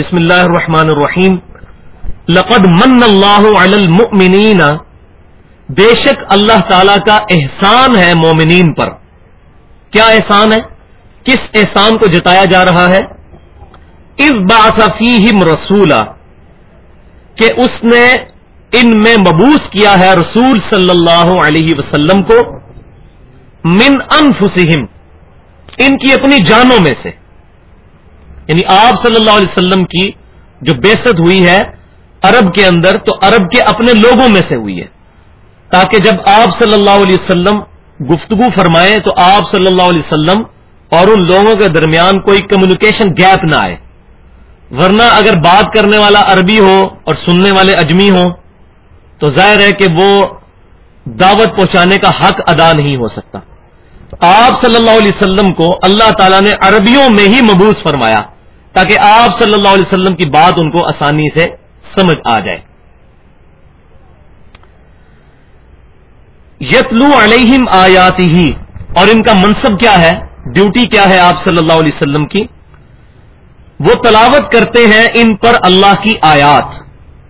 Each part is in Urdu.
بسم اللہ الرحمن الرحیم. لقد من اللہ علی المؤمنین. بے شک اللہ تعالی کا احسان ہے مومنین پر. کیا احسان ہے؟ کس احسان کو جتایا جا رہا ہے؟ اس بات فیہم رسولا. کہ اس نے ان میں مبوس کیا ہے رسول صلی اللہ علیہ وسلم کو. من انفسہم. ان کی اپنی جانوں میں سے. یعنی آپ صلی اللہ علیہ وسلم کی جو بےست ہوئی ہے عرب کے اندر، تو عرب کے اپنے لوگوں میں سے ہوئی ہے۔ تاکہ جب آپ صلی اللہ علیہ وسلم گفتگو فرمائیں، تو آپ صلی اللہ علیہ وسلم اور ان لوگوں کے درمیان کوئی کمیونیکیشن گیپ نہ آئے۔ ورنہ اگر بات کرنے والا عربی ہو اور سننے والے اجمی ہوں، تو ظاہر ہے کہ وہ دعوت پہنچانے کا حق ادا نہیں ہو سکتا۔ آپ صلی اللہ علیہ وسلم کو اللہ تعالیٰ نے عربیوں میں ہی مبوس فرمایا۔ تاکہ آپ صلی اللہ علیہ وسلم کی بات ان کو آسانی سے سمجھ آ جائے۔ یتلو علیہم آیاتی ہی اور ان کا منصب کیا ہے؟ ڈیوٹی کیا ہے آپ صلی اللہ علیہ وسلم کی؟ وہ تلاوت کرتے ہیں ان پر اللہ کی آیات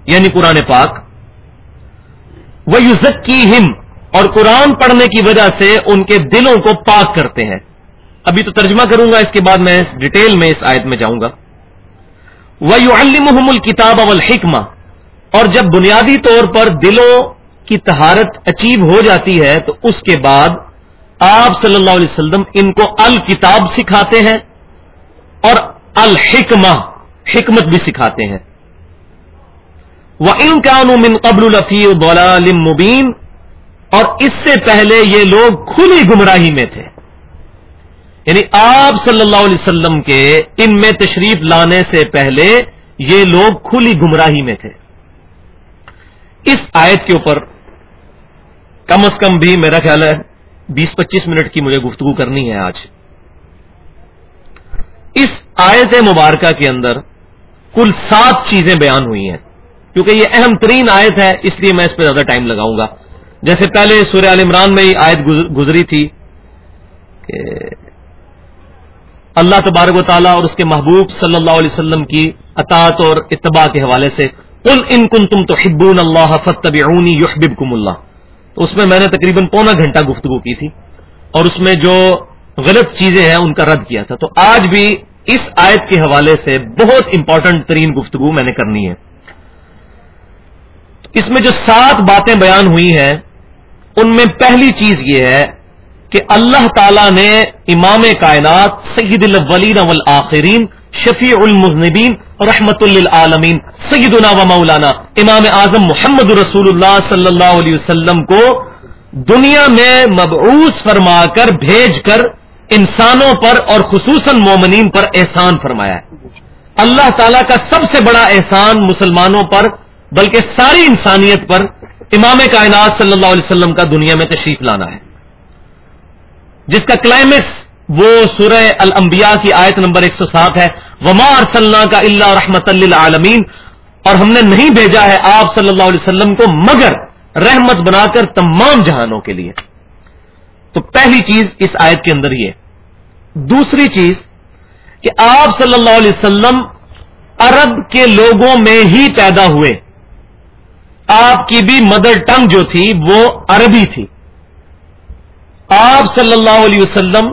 یعنی قرآن پاک۔ وہ یوزک کی اور قرآن پڑھنے کی وجہ سے ان کے دلوں کو پاک کرتے ہیں۔ ابھی تو ترجمہ کروں گا، اس کے بعد میں ڈیٹیل میں اس آیت میں جاؤں گا۔ وہ یو الم الکتاب اول اور جب بنیادی طور پر دلوں کی تہارت اچیو ہو جاتی ہے، تو اس کے بعد آپ صلی اللہ علیہ وسلم ان کو الکتاب سکھاتے ہیں اور الحکمہ، حکمت بھی سکھاتے ہیں۔ وہ ان من قبل الفی مبین اور اس سے پہلے یہ لوگ کھلی گمراہی میں تھے۔ یعنی آپ صلی اللہ علیہ وسلم کے ان میں تشریف لانے سے پہلے یہ لوگ کھلی گمراہی میں تھے۔ اس آیت کے اوپر کم از کم بھی میرا خیال ہے بیس پچیس منٹ کی مجھے گفتگو کرنی ہے آج۔ اس آیت مبارکہ کے اندر کل سات چیزیں بیان ہوئی ہیں۔ کیونکہ یہ اہم ترین آیت ہے، اس لیے میں اس پہ زیادہ ٹائم لگاؤں گا۔ جیسے پہلے سورہ عال عمران میں یہ آیت گزری تھی کہ اللہ تبارک و تعالیٰ اور اس کے محبوب صلی اللہ علیہ وسلم کی اطاعت اور اتباع کے حوالے سے ان ان کن تم تو حبون اللہ فتب یحبب کم اللہ تو اس میں میں نے تقریباً پونا گھنٹہ گفتگو کی تھی اور اس میں جو غلط چیزیں ہیں ان کا رد کیا تھا تو آج بھی اس آیت کے حوالے سے بہت امپورٹنٹ ترین گفتگو میں نے کرنی ہے اس میں جو سات باتیں بیان ہوئی ہیں ان میں پہلی چیز یہ ہے کہ اللہ تعالی نے امام کائنات سید الاولین والآخرین، شفیع المذنبین، رحمت للعالمین، سیدنا و مولانا امام اعظم محمد رسول اللہ صلی اللہ علیہ وسلم کو دنیا میں مبعوث فرما کر بھیج کر انسانوں پر اور خصوصاً مومنین پر احسان فرمایا ہے۔ اللہ تعالی کا سب سے بڑا احسان مسلمانوں پر بلکہ ساری انسانیت پر امام کائنات صلی اللہ علیہ وسلم کا دنیا میں تشریف لانا ہے۔ جس کا کلائمیکس وہ سورہ الانبیاء کی آیت نمبر ایک سو سات ہے۔ وما ارسلنا کا اللہ رحمت عالمین اور ہم نے نہیں بھیجا ہے آپ صلی اللہ علیہ وسلم کو مگر رحمت بنا کر تمام جہانوں کے لیے۔ تو پہلی چیز اس آیت کے اندر یہ۔ دوسری چیز کہ آپ صلی اللہ علیہ وسلم عرب کے لوگوں میں ہی پیدا ہوئے۔ آپ کی بھی مدر ٹنگ جو تھی وہ عربی تھی۔ آپ صلی اللہ علیہ وسلم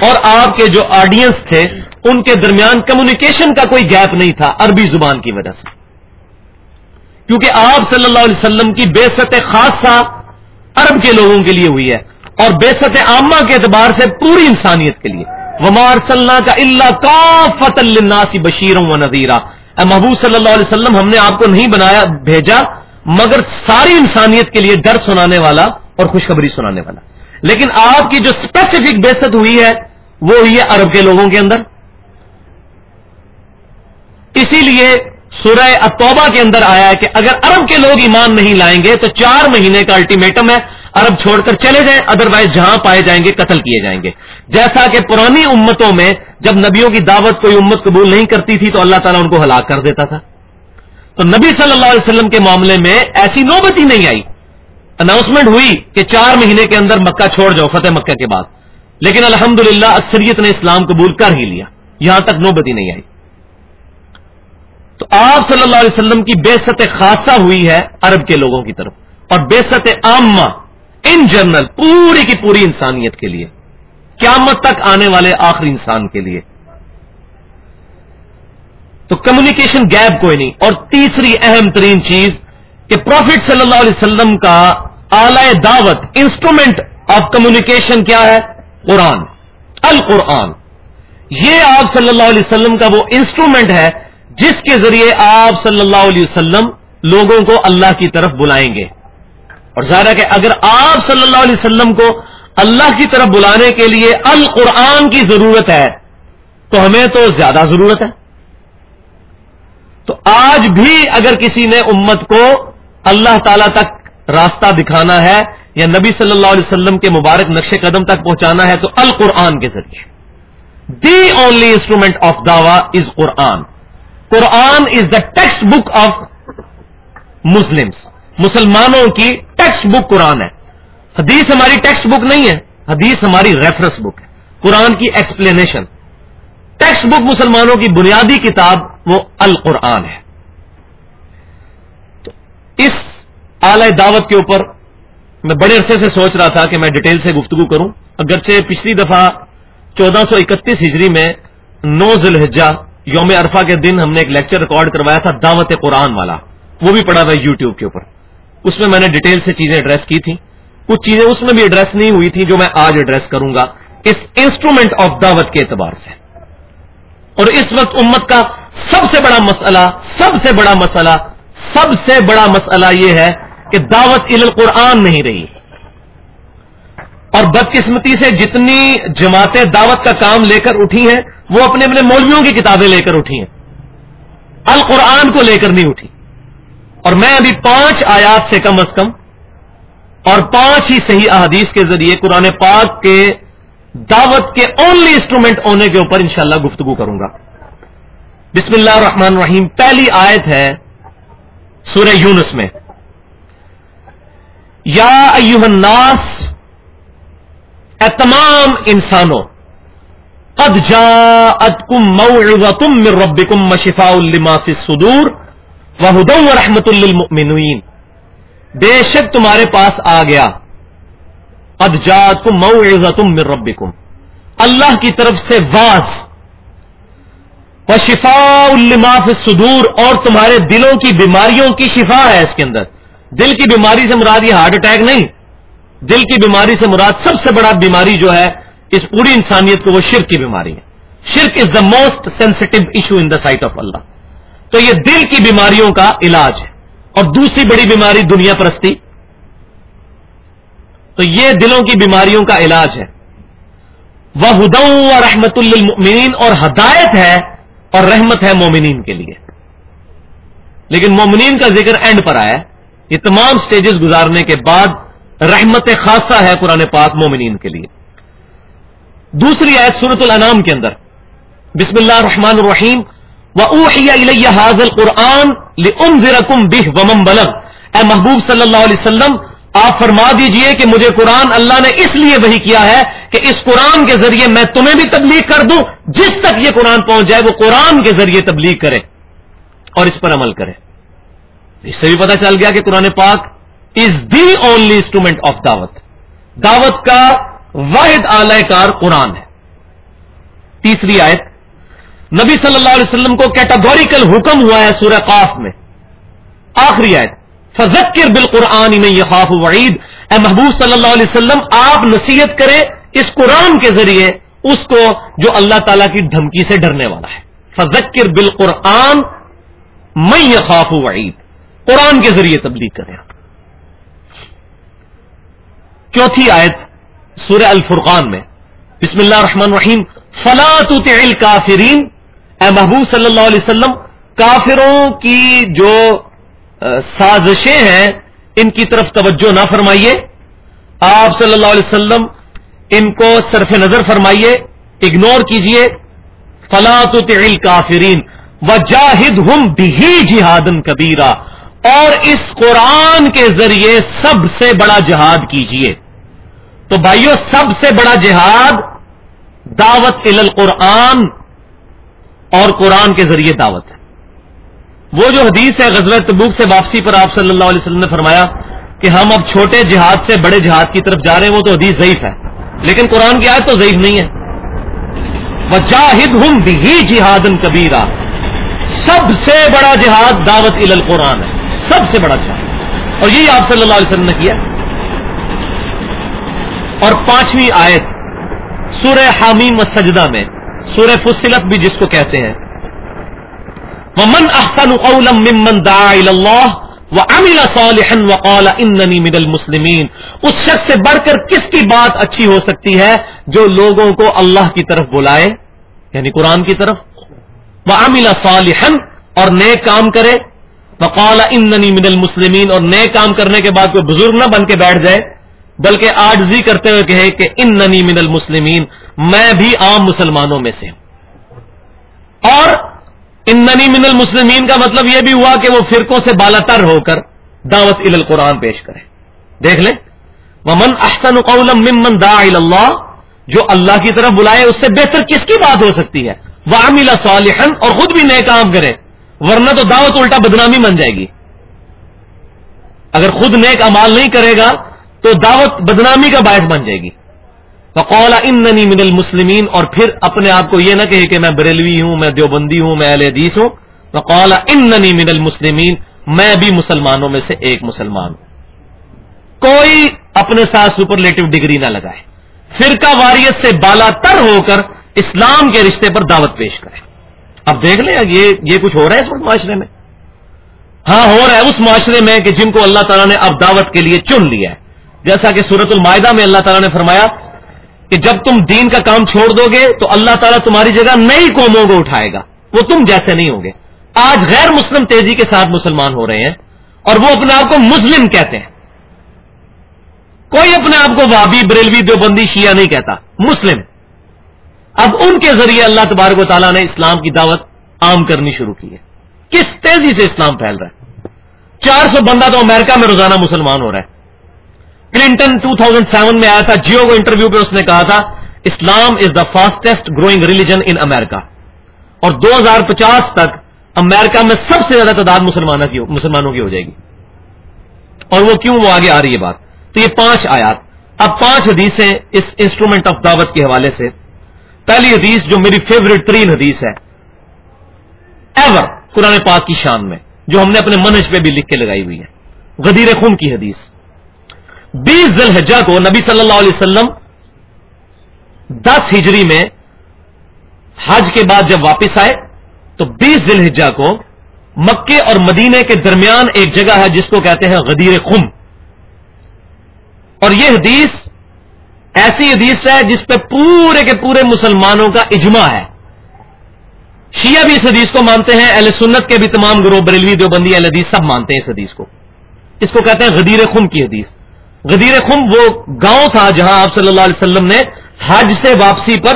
اور آپ کے جو آڈینس تھے، ان کے درمیان کمیونیکیشن کا کوئی گیپ نہیں تھا عربی زبان کی وجہ سے۔ کیونکہ آپ صلی اللہ علیہ وسلم کی بے ست خاصہ عرب کے لوگوں کے لیے ہوئی ہے اور بے ست عامہ کے اعتبار سے پوری انسانیت کے لیے۔ ومار صلی کا اللہ کا فت الناسی بشیروں و نذیرہ محبوب صلی اللہ علیہ وسلم، ہم نے آپ کو نہیں بنایا، بھیجا، مگر ساری انسانیت کے لیے ڈر سنانے والا اور خوشخبری سنانے والا۔ لیکن آپ کی جو اسپیسیفک بےست ہوئی ہے، وہ ہوئی ہے عرب کے لوگوں کے اندر. اسی لیے سورہ اتوبہ کے اندر آیا ہے کہ اگر عرب کے لوگ ایمان نہیں لائیں گے تو چار مہینے کا الٹیمیٹم ہے، عرب چھوڑ کر چلے جائیں ادروائز جہاں پائے جائیں گے، قتل کیے جائیں گے. جیسا کہ پرانی امتوں میں جب نبیوں کی دعوت کوئی امت قبول نہیں کرتی تھی تو اللہ تعالیٰ ان کو ہلاک کر دیتا تھا. تو نبی صلی اللہ علیہ وسلم کے معاملے میں ایسی نوبت ہی نہیں آئی. اناؤنسمنٹ ہوئی کہ چار مہینے کے اندر مکہ چھوڑ جاؤ، فتح مکہ کے بعد۔ لیکن الحمد للہ اکثریت نے اسلام قبول کر ہی لیا۔ یہاں تک نوبتی نہیں آئی۔ تو آپ صلی اللہ علیہ وسلم کی بے ست خاصہ ہوئی ہے عرب کے لوگوں کی طرف۔ اور بے ست عامہ ان جنرل پوری کی پوری انسانیت کے لیے۔ قیامت تک آنے والے آخری انسان کے لیے۔ تو کمیونیکیشن گیپ کوئی نہیں۔ اور تیسری اہم ترین چیز کہ پروفٹ صلی اللہ علیہ وسلم کا اعلی دعوت، انسٹرومنٹ آف کمیونیکیشن کیا ہے؟ قرآن۔ القرآن۔ یہ آپ صلی اللہ علیہ وسلم کا وہ انسٹرومنٹ ہے جس کے ذریعے آپ صلی اللہ علیہ وسلم لوگوں کو اللہ کی طرف بلائیں گے۔ اور ظاہر ہے کہ اگر آپ صلی اللہ علیہ وسلم کو اللہ کی طرف بلانے کے لیے القرآن کی ضرورت ہے، تو ہمیں تو زیادہ ضرورت ہے۔ تو آج بھی اگر کسی نے امت کو اللہ تعالی تک راستہ دکھانا ہے یا نبی صلی اللہ علیہ وسلم کے مبارک نقش قدم تک پہنچانا ہے تو القرآن کے ذریعے۔ The only instrument of Dawa is Quran Quran is the textbook of Muslims مسلمانوں کی ٹیکسٹ بک قرآن ہے۔ حدیث ہماری ٹیکسٹ بک نہیں ہے، حدیث ہماری ریفرنس بک ہے۔ قرآن کی ایکسپلینیشن ٹیکسٹ بک مسلمانوں کی بنیادی کتاب وہ القرآن ہے۔ اس اعلی دعوت کے اوپر میں بڑے عرصے سے سوچ رہا تھا کہ میں ڈیٹیل سے گفتگو کروں۔ اگرچہ پچھلی دفعہ چودہ سو اکتیس ہجری میں نو ذوالحجہ یوم عرفہ کے دن ہم نے ایک لیکچر ریکارڈ کروایا تھا دعوت قرآن والا۔ وہ بھی پڑا تھا یو ٹیوب کے اوپر۔ اس میں میں نے ڈیٹیل سے چیزیں ایڈریس کی تھیں۔ کچھ چیزیں اس میں بھی ایڈریس نہیں ہوئی تھی جو میں آج ایڈریس کروں گا۔ اس انسٹرومنٹ آف دعوت کے اعتبار سے۔ اور اس وقت امت کا سب سے بڑا مسئلہ، سب سے بڑا مسئلہ سب سے بڑا مسئلہ یہ ہے کہ دعوت القرآن نہیں رہی۔ اور بدقسمتی سے جتنی جماعتیں دعوت کا کام لے کر اٹھی ہیں، وہ اپنے اپنے مولویوں کی کتابیں لے کر اٹھی ہیں۔ القرآن کو لے کر نہیں اٹھی۔ اور میں ابھی پانچ آیات سے کم از کم اور پانچ ہی صحیح احادیث کے ذریعے قرآن پاک کے دعوت کے اونلی انسٹرومنٹ ہونے کے اوپر انشاءاللہ گفتگو کروں گا۔ بسم اللہ الرحمن الرحیم، پہلی آیت ہے سورہ یونس میں۔ یا ایوہ الناس، اے تمام انسانوں، قد جاءتکم موعظتم من ربکم وشفاء لما فی الصدور وہدو ورحمت للمؤمنین۔ بے شک تمہارے پاس آ گیا۔ اد جات تم تم مر رب اللہ کی طرف سے واز و شفا الماف صدور اور تمہارے دلوں کی بیماریوں کی شفا ہے اس کے اندر۔ دل کی بیماری سے مراد یہ ہارٹ اٹیک نہیں۔ دل کی بیماری سے مراد سب سے بڑا بیماری جو ہے، اس پوری انسانیت کو وہ شرک کی بیماری ہے۔ شرک is the most sensitive issue in the sight of Allah تو یہ دل کی بیماریوں کا علاج ہے۔ اور دوسری بڑی بیماری دنیا پرستی۔ تو یہ دلوں کی بیماریوں کا علاج ہے۔ وہ ہدو و رحمت المؤمنین اور ہدایت ہے اور رحمت ہے مومنین کے لیے۔ لیکن مومنین کا ذکر اینڈ پر آیا یہ تمام سٹیجز گزارنے کے بعد رحمت خاصہ ہے قرآن پاک مومنین کے لیے۔ دوسری آیت سورت الانام کے اندر۔ بسم اللہ الرحمن الرحیم۔ حاضل قرآن بہ بلغ۔ اے محبوب صلی اللہ علیہ وسلم، آپ فرما دیجیے کہ مجھے قرآن اللہ نے اس لیے وہی کیا ہے کہ اس قرآن کے ذریعے میں تمہیں بھی تبلیغ کر دوں، جس تک یہ قرآن پہنچ جائے وہ قرآن کے ذریعے تبلیغ کرے اور اس پر عمل کرے۔ اس سے بھی پتا چل گیا کہ قرآن پاک is the only instrument of دعوت۔ دعوت کا واحد اعلی کار قرآن ہے۔ تیسری آیت، نبی صلی اللہ علیہ وسلم کو کیٹاگوریکل حکم ہوا ہے سورہ قاف میں۔ آخری آیت فذکر بالقرآن میں یہ خاف وعید اے محبوب صلی اللہ علیہ وسلم، آپ نصیحت کریں اس قرآن کے ذریعے اس کو جو اللہ تعالی کی دھمکی سے ڈرنے والا ہے۔ فذکر بالقرآن میں یہ خاف وعید قرآن کے ذریعے تبلیغ کریں چوتھی آیت سورہ الفرقان میں۔ بسم اللہ الرحمن الرحیم۔ فلا تطع الكافرین اے محبوب صلی اللہ علیہ وسلم، کافروں کی جو سازشیں ہیں، ان کی طرف توجہ نہ فرمائیے۔ آپ صلی اللہ علیہ وسلم ان کو صرف نظر فرمائیے اگنور کیجیے فلاط کافرین و جاہد ہم بھی جہادن کبیرہ اور اس قرآن کے ذریعے سب سے بڑا جہاد کیجیے۔ تو بھائیو، سب سے بڑا جہاد دعوت القرآن اور قرآن کے ذریعے دعوت ہے۔ وہ جو حدیث ہے غزل تبوک سے واپسی پر آپ صلی اللہ علیہ وسلم نے فرمایا کہ ہم اب چھوٹے جہاد سے بڑے جہاد کی طرف جا رہے ہیں، وہ تو حدیث ضعیف ہے۔ لیکن قرآن کی آیت تو ضعیف نہیں ہے۔ وہ جاہد ہوں بھی جہاد کبیرا سب سے بڑا جہاد دعوت ال القرآن ہے۔ سب سے بڑا جہاد۔ اور یہی آپ صلی اللہ علیہ وسلم نے کیا۔ اور پانچویں آیت سورہ حامیم سجدہ میں، سورہ فصلت بھی جس کو کہتے ہیں۔ ومن احسن قولا ممن دعا الى الله وعمل صالحا وقال انني من المسلمين۔ اس شخص سے بڑھ کر کس کی بات اچھی ہو سکتی ہے جو لوگوں کو اللہ کی طرف بلائے؟ یعنی قرآن کی طرف. وعمل صالحا اور نیک کام کرے. وقال انني من المسلمين اور نیک کام کرنے کے بعد کوئی بزرگ نہ بن کے بیٹھ جائے، بلکہ آجزی کرتے ہوئے کہے کہ اننی من المسلمین میں بھی عام مسلمانوں میں سے ہوں۔ اور ان ننی من المسلمین کا مطلب یہ بھی ہوا کہ وہ فرقوں سے بالا تر ہو کر دعوت ال القرآن پیش کرے۔ دیکھ لیں ومن احسن قول ممن دا اللہ جو اللہ کی طرف بلائے اس سے بہتر کس کی بات ہو سکتی ہے؟ وہ املا صالحن اور خود بھی نئے کام کرے، ورنہ تو دعوت الٹا بدنامی بن جائے گی۔ اگر خود نیک امال نہیں کرے گا، تو دعوت بدنامی کا باعث بن جائے گی۔ فقول اننی من المسلمین اور پھر اپنے آپ کو یہ نہ کہے کہ میں بریلوی ہوں، میں دیوبندی ہوں، میں اہل حدیث ہوں۔ فقول اننی من المسلمین میں بھی مسلمانوں میں سے ایک مسلمان ہوں۔ کوئی اپنے ساتھ سپرلیٹو ڈگری نہ لگائے۔ فرقہ واریت سے بالا تر ہو کر اسلام کے رشتے پر دعوت پیش کرے۔ اب دیکھ لیں یہ یہ کچھ ہو رہا ہے اس وقت معاشرے میں؟ ہاں ہو رہا ہے اس معاشرے میں کہ جن کو اللہ تعالیٰ نے اب دعوت کے لیے چن لیا ہے۔ جیسا کہ سورت المائدہ میں اللہ تعالیٰ نے فرمایا کہ جب تم دین کا کام چھوڑ دو گے تو اللہ تعالیٰ تمہاری جگہ نئی قوموں کو اٹھائے گا۔ وہ تم جیسے نہیں ہوں گے۔ آج غیر مسلم تیزی کے ساتھ مسلمان ہو رہے ہیں اور وہ اپنے آپ کو مسلم کہتے ہیں۔ کوئی اپنے آپ کو وابی بریلوی، دیوبندی، شیعہ نہیں کہتا، مسلم۔ اب ان کے ذریعے اللہ تبارک و تعالیٰ نے اسلام کی دعوت عام کرنی شروع کی ہے۔ کس تیزی سے اسلام پھیل رہا ہے؟ چار سو بندہ تو امریکہ میں روزانہ مسلمان ہو رہا ہے۔ کلنٹن 2007 میں آیا تھا، جیو کو انٹرویو پہ اس نے کہا تھا، Islam is the fastest growing religion in America اور دو ہزار پچاس تک امیرکا میں سب سے زیادہ تعداد مسلمانوں کی ہو جائے گی۔ اور وہ کیوں وہ آگے آ رہی ہے بات؟ تو یہ پانچ آیات۔ اب پانچ حدیثیں اس انسٹرومنٹ آف دعوت کے حوالے سے۔ پہلی حدیث جو میری فیوریٹ ترین حدیث ہے۔ ایور قرآن پاک کی شان میں، جو ہم نے اپنے منج پہ بھی لکھ کے لگائی ہوئی ہے۔ غدیر خون کی حدیث۔ بیس ذلحجہ کو نبی صلی اللہ علیہ وسلم دس ہجری میں حج کے بعد جب واپس آئے، تو بیس ذلحجہ کو مکے اور مدینے کے درمیان ایک جگہ ہے جس کو کہتے ہیں غدیر خم اور یہ حدیث ایسی حدیث ہے جس پہ پورے کے پورے مسلمانوں کا اجماع ہے۔ شیعہ بھی اس حدیث کو مانتے ہیں، اہل سنت کے بھی تمام گروہ بریلوی دیوبندی اہل حدیث سب مانتے ہیں اس حدیث کو۔ اس کو کہتے ہیں غدیر خم کی حدیث۔ غدیر خم وہ گاؤں تھا جہاں آپ صلی اللہ علیہ وسلم نے حج سے واپسی پر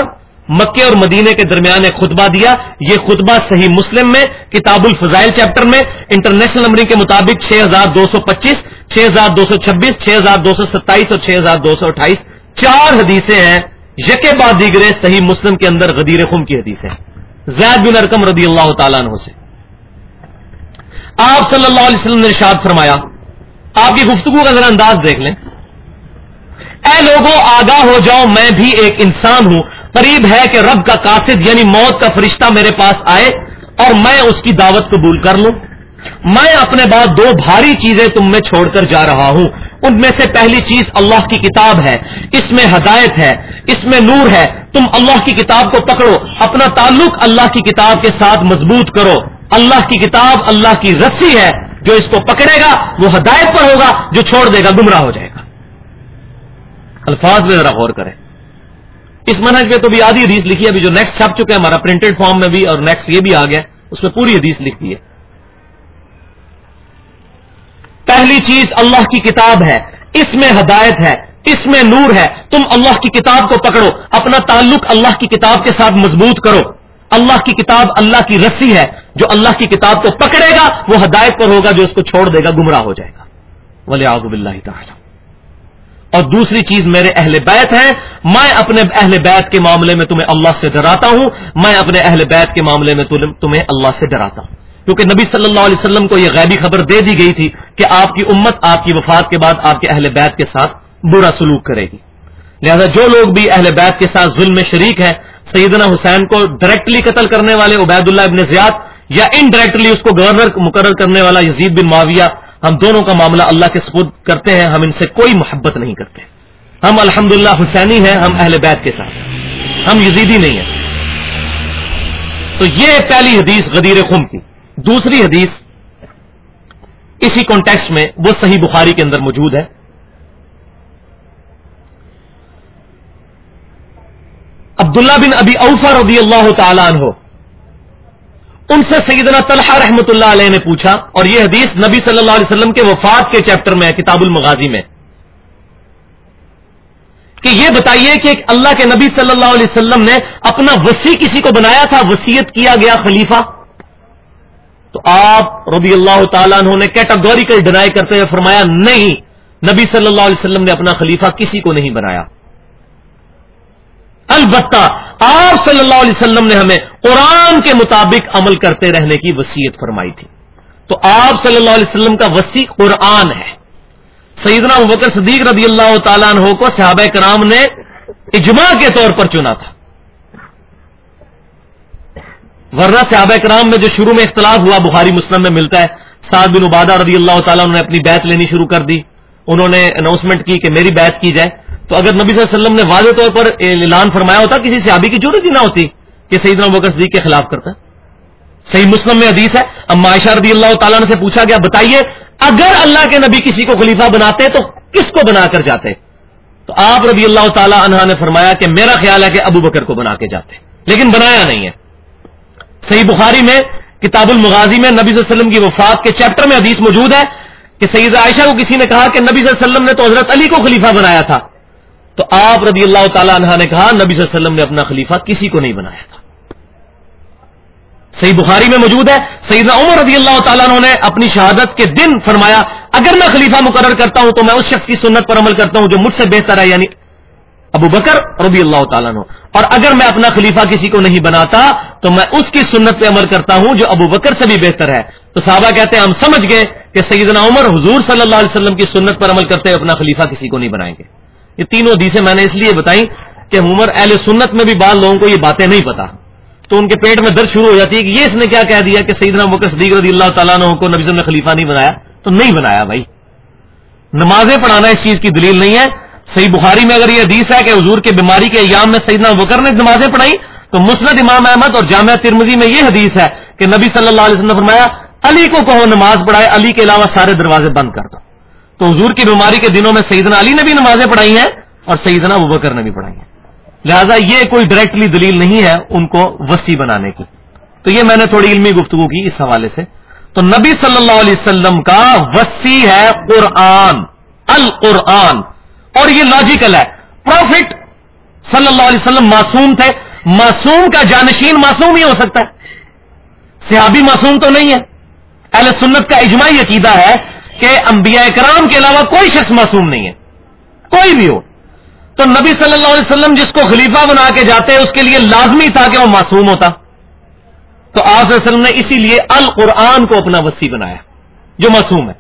مکے اور مدینے کے درمیان ایک خطبہ دیا۔ یہ خطبہ صحیح مسلم میں، کتاب الفضائل چیپٹر میں، انٹرنیشنل نمبرنگ کے مطابق چھ ہزار دو سو پچیس چھ ہزار دو سو چھبیس، چھ ہزار دو سو ستائیس اور چھ ہزار دو سو اٹھائیس۔ چار حدیثیں ہیں۔ یکے بعد دیگرے صحیح مسلم کے اندر غدیر خم کی حدیث زید بن ارکم رضی اللہ تعالیٰ عنہ سے۔ آپ صلی اللہ علیہ وسلم نے ارشاد فرمایا، آپ کی گفتگو کا ذرا انداز دیکھ لیں۔ اے لوگوں، آگاہ ہو جاؤ، میں بھی ایک انسان ہوں۔ قریب ہے کہ رب کا قاصد یعنی موت کا فرشتہ میرے پاس آئے اور میں اس کی دعوت قبول کر لوں۔ میں اپنے بعد دو بھاری چیزیں تم میں چھوڑ کر جا رہا ہوں۔ ان میں سے پہلی چیز اللہ کی کتاب ہے۔ اس میں ہدایت ہے۔ اس میں نور ہے۔ تم اللہ کی کتاب کو پکڑو۔ اپنا تعلق اللہ کی کتاب کے ساتھ مضبوط کرو۔ اللہ کی کتاب اللہ کی رسی ہے۔ جو اس کو پکڑے گا، وہ ہدایت پر ہوگا۔ جو چھوڑ دے گا، گمراہ ہو جائے گا۔ الفاظ میں ذرا غور کریں۔ اس منہج میں تو بھی آدھی حدیث لکھی ہے۔ ابھی جو نیکسٹ چھپ چکے ہیں، ہمارا پرنٹڈ فارم میں بھی اور نیکسٹ یہ بھی آ گیا اس میں پوری حدیث لکھی ہے۔ پہلی چیز اللہ کی کتاب ہے، اس میں ہدایت ہے، اس میں نور ہے۔ تم اللہ کی کتاب کو پکڑو، اپنا تعلق اللہ کی کتاب کے ساتھ مضبوط کرو۔ اللہ کی کتاب اللہ کی رسی ہے، جو اللہ کی کتاب کو پکڑے گا، وہ ہدایت پر ہوگا، جو اس کو چھوڑ دے گا، گمراہ ہو جائے گا۔ ولی آزب اللہ تعالی اور دوسری چیز میرے اہل بیت ہیں، میں اپنے اہل بیت کے معاملے میں تمہیں اللہ سے ڈراتا ہوں، میں اپنے اہل بیت کے معاملے میں تمہیں اللہ سے ڈراتا ہوں۔ کیونکہ نبی صلی اللہ علیہ وسلم کو یہ غیبی خبر دے دی گئی تھی کہ آپ کی امت، آپ کی وفات کے بعد آپ کے اہل بیت کے ساتھ برا سلوک کرے گی۔ لہذا جو لوگ بھی اہل بیت کے ساتھ ظلم میں شریک ہیں، سیدنا حسین کو ڈائریکٹلی قتل کرنے والے عبید اللہ ابن زیاد یا انڈائریکٹلی اس کو گورنر مقرر کرنے والا یزید بن معاویہ، ہم دونوں کا معاملہ اللہ کے سپرد کرتے ہیں، ہم ان سے کوئی محبت نہیں کرتے۔ ہم الحمد حسینی ہیں، ہم اہل بیت کے ساتھ ہم یزیدی نہیں ہیں۔ تو یہ پہلی حدیث غدیر خم کی۔ دوسری حدیث اسی کانٹیکس میں وہ صحیح بخاری کے اندر موجود ہے۔ عبداللہ بن ابی اوفا رضی اللہ تعالیٰ عنہ، ان سے سیدنا طلحہ رحمۃ اللہ علیہ نے پوچھا، اور یہ حدیث نبی صلی اللہ علیہ وسلم کے وفات کے چیپٹر میں ہے، کتاب المغازی میں۔ کہ یہ بتائیے کہ اللہ کے نبی صلی اللہ علیہ وسلم نے اپنا وسیع کسی کو بنایا تھا؟ وسیعت کیا گیا خلیفہ؟ تو آپ رضی اللہ تعالیٰ انہوں نے کیٹاگوریکل ڈینائی کرتے ہوئے فرمایا، نہیں، نبی صلی اللہ علیہ وسلم نے اپنا خلیفہ کسی کو نہیں بنایا۔ البتہ آپ صلی اللہ علیہ وسلم نے ہمیں قرآن کے مطابق عمل کرتے رہنے کی وسیعت فرمائی تھی۔ تو آپ صلی اللہ علیہ وسلم کا وسیع قرآن ہے۔ سیدنا بکر صدیق رضی اللہ تعالیٰ عنہ کو صحابہ کرام نے اجماع کے طور پر چنا تھا۔ ورنہ صحابہ کرام میں جو شروع میں اختلاف ہوا، بخاری، مسلم میں ملتا ہے۔ سعد بن عبادہ رضی اللہ تعالیٰ نے اپنی بیت لینی شروع کر دی۔ انہوں نے اناؤنسمنٹ کی کہ میری بیت کی جائے۔ تو اگر نبی صلی اللہ علیہ وسلم نے واضح طور پر اعلان فرمایا ہوتا، کسی صحابی کی ضرورت ہی نہ ہوتی کہ سیدنا بکر صدیق کے خلاف کرتا۔ صحیح مسلم میں حدیث ہے۔ اب معاشہ رضی اللہ تعالیٰ نے سے پوچھا گیا، بتائیے، اگر اللہ کے نبی کسی کو خلیفہ بناتے تو کس کو بنا کر جاتے؟ تو آپ رضی اللہ تعالی عنہ نے فرمایا کہ میرا خیال ہے کہ ابو بکر کو بنا کے جاتے۔ لیکن بنایا نہیں ہے۔ صحیح بخاری میں، کتاب المغازی میں نبی صلی اللہ علیہ وسلم کی وفات کے چیپٹر میں حدیث موجود ہے کہ سید عائشہ کو کسی نے کہا کہ نبی صلی اللہ علیہ وسلم نے تو حضرت علی کو خلیفہ بنایا تھا۔ تو آپ رضی اللہ تعالی عنہ نے کہا، نبی صلی اللہ علیہ وسلم نے اپنا خلیفہ کسی کو نہیں بنایا تھا۔ صحیح بخاری میں موجود ہے، سیدنا عمر رضی اللہ تعالیٰ عنہ نے اپنی شہادت کے دن فرمایا، اگر میں خلیفہ مقرر کرتا ہوں تو میں اس شخص کی سنت پر عمل کرتا ہوں جو مجھ سے بہتر ہے یعنی ابو بکر رضی اللہ تعالیٰ عنہ۔ اور اگر میں اپنا خلیفہ کسی کو نہیں بناتا، تو میں اس کی سنت پہ عمل کرتا ہوں جو ابو بکر سے بھی بہتر ہے۔ تو صحابہ کہتے ہیں، ہم سمجھ گئے کہ سیدنا عمر حضور صلی اللہ علیہ وسلم کی سنت پر عمل کرتے ہوئے اپنا خلیفہ کسی کو نہیں بنائیں گے۔ یہ تینوں حدیثیں میں نے اس لیے بتائی کہ عمر اہل سنت میں بھی بعض لوگوں کو یہ باتیں نہیں پتا۔ تو ان کے پیٹ میں درد شروع ہو جاتی ہے کہ یہ اس نے کیا کہہ دیا کہ سیدنا مکر صدیق رضی اللہ تعالیٰ عنہ کو نبی نے خلیفہ نہیں بنایا؟ تو نہیں بنایا بھائی۔ نمازیں پڑھانا اس چیز کی دلیل نہیں ہے صحیح بخاری میں اگر یہ حدیث ہے کہ حضور کے بیماری کے ایام میں سیدنا بکر نے نمازیں پڑھائی تو مسند امام احمد اور جامعہ ترمزی میں یہ حدیث ہے کہ نبی صلی اللہ علیہ وسلم نے فرمایا، علی کو کہو نماز پڑھائے، علی کے علاوہ سارے دروازے بند کر دو۔ تو حضور کی بیماری کے دنوں میں سیدنا علی نے بھی نمازیں پڑھائی ہیں اور سیدنا ابوبکر نے بھی پڑھائی ہیں۔ لہٰذا یہ کوئی ڈائریکٹلی دلیل نہیں ہے ان کو وسیع بنانے کی۔ تو یہ میں نے تھوڑی علمی گفتگو کی اس حوالے سے۔ تو نبی صلی اللہ علیہ وسلم کا وسیع ہے قرآن، القرآن۔ اور یہ لاجیکل ہے. پروفٹ صلی اللہ علیہ وسلم معصوم تھے. معصوم کا جانشین معصوم ہی ہو سکتا ہے. صحابی معصوم تو نہیں ہے. اہل سنت کا اجماعی عقیدہ ہے کہ انبیاء کرام کے علاوہ کوئی شخص معصوم نہیں ہے. کوئی بھی ہو. تو نبی صلی اللہ علیہ وسلم جس کو خلیفہ بنا کے جاتے اس کے لیے لازمی تھا کہ وہ معصوم ہوتا. تو آج وسلم نے اسی لیے القرآن کو اپنا وسیع بنایا، جو معصوم ہے،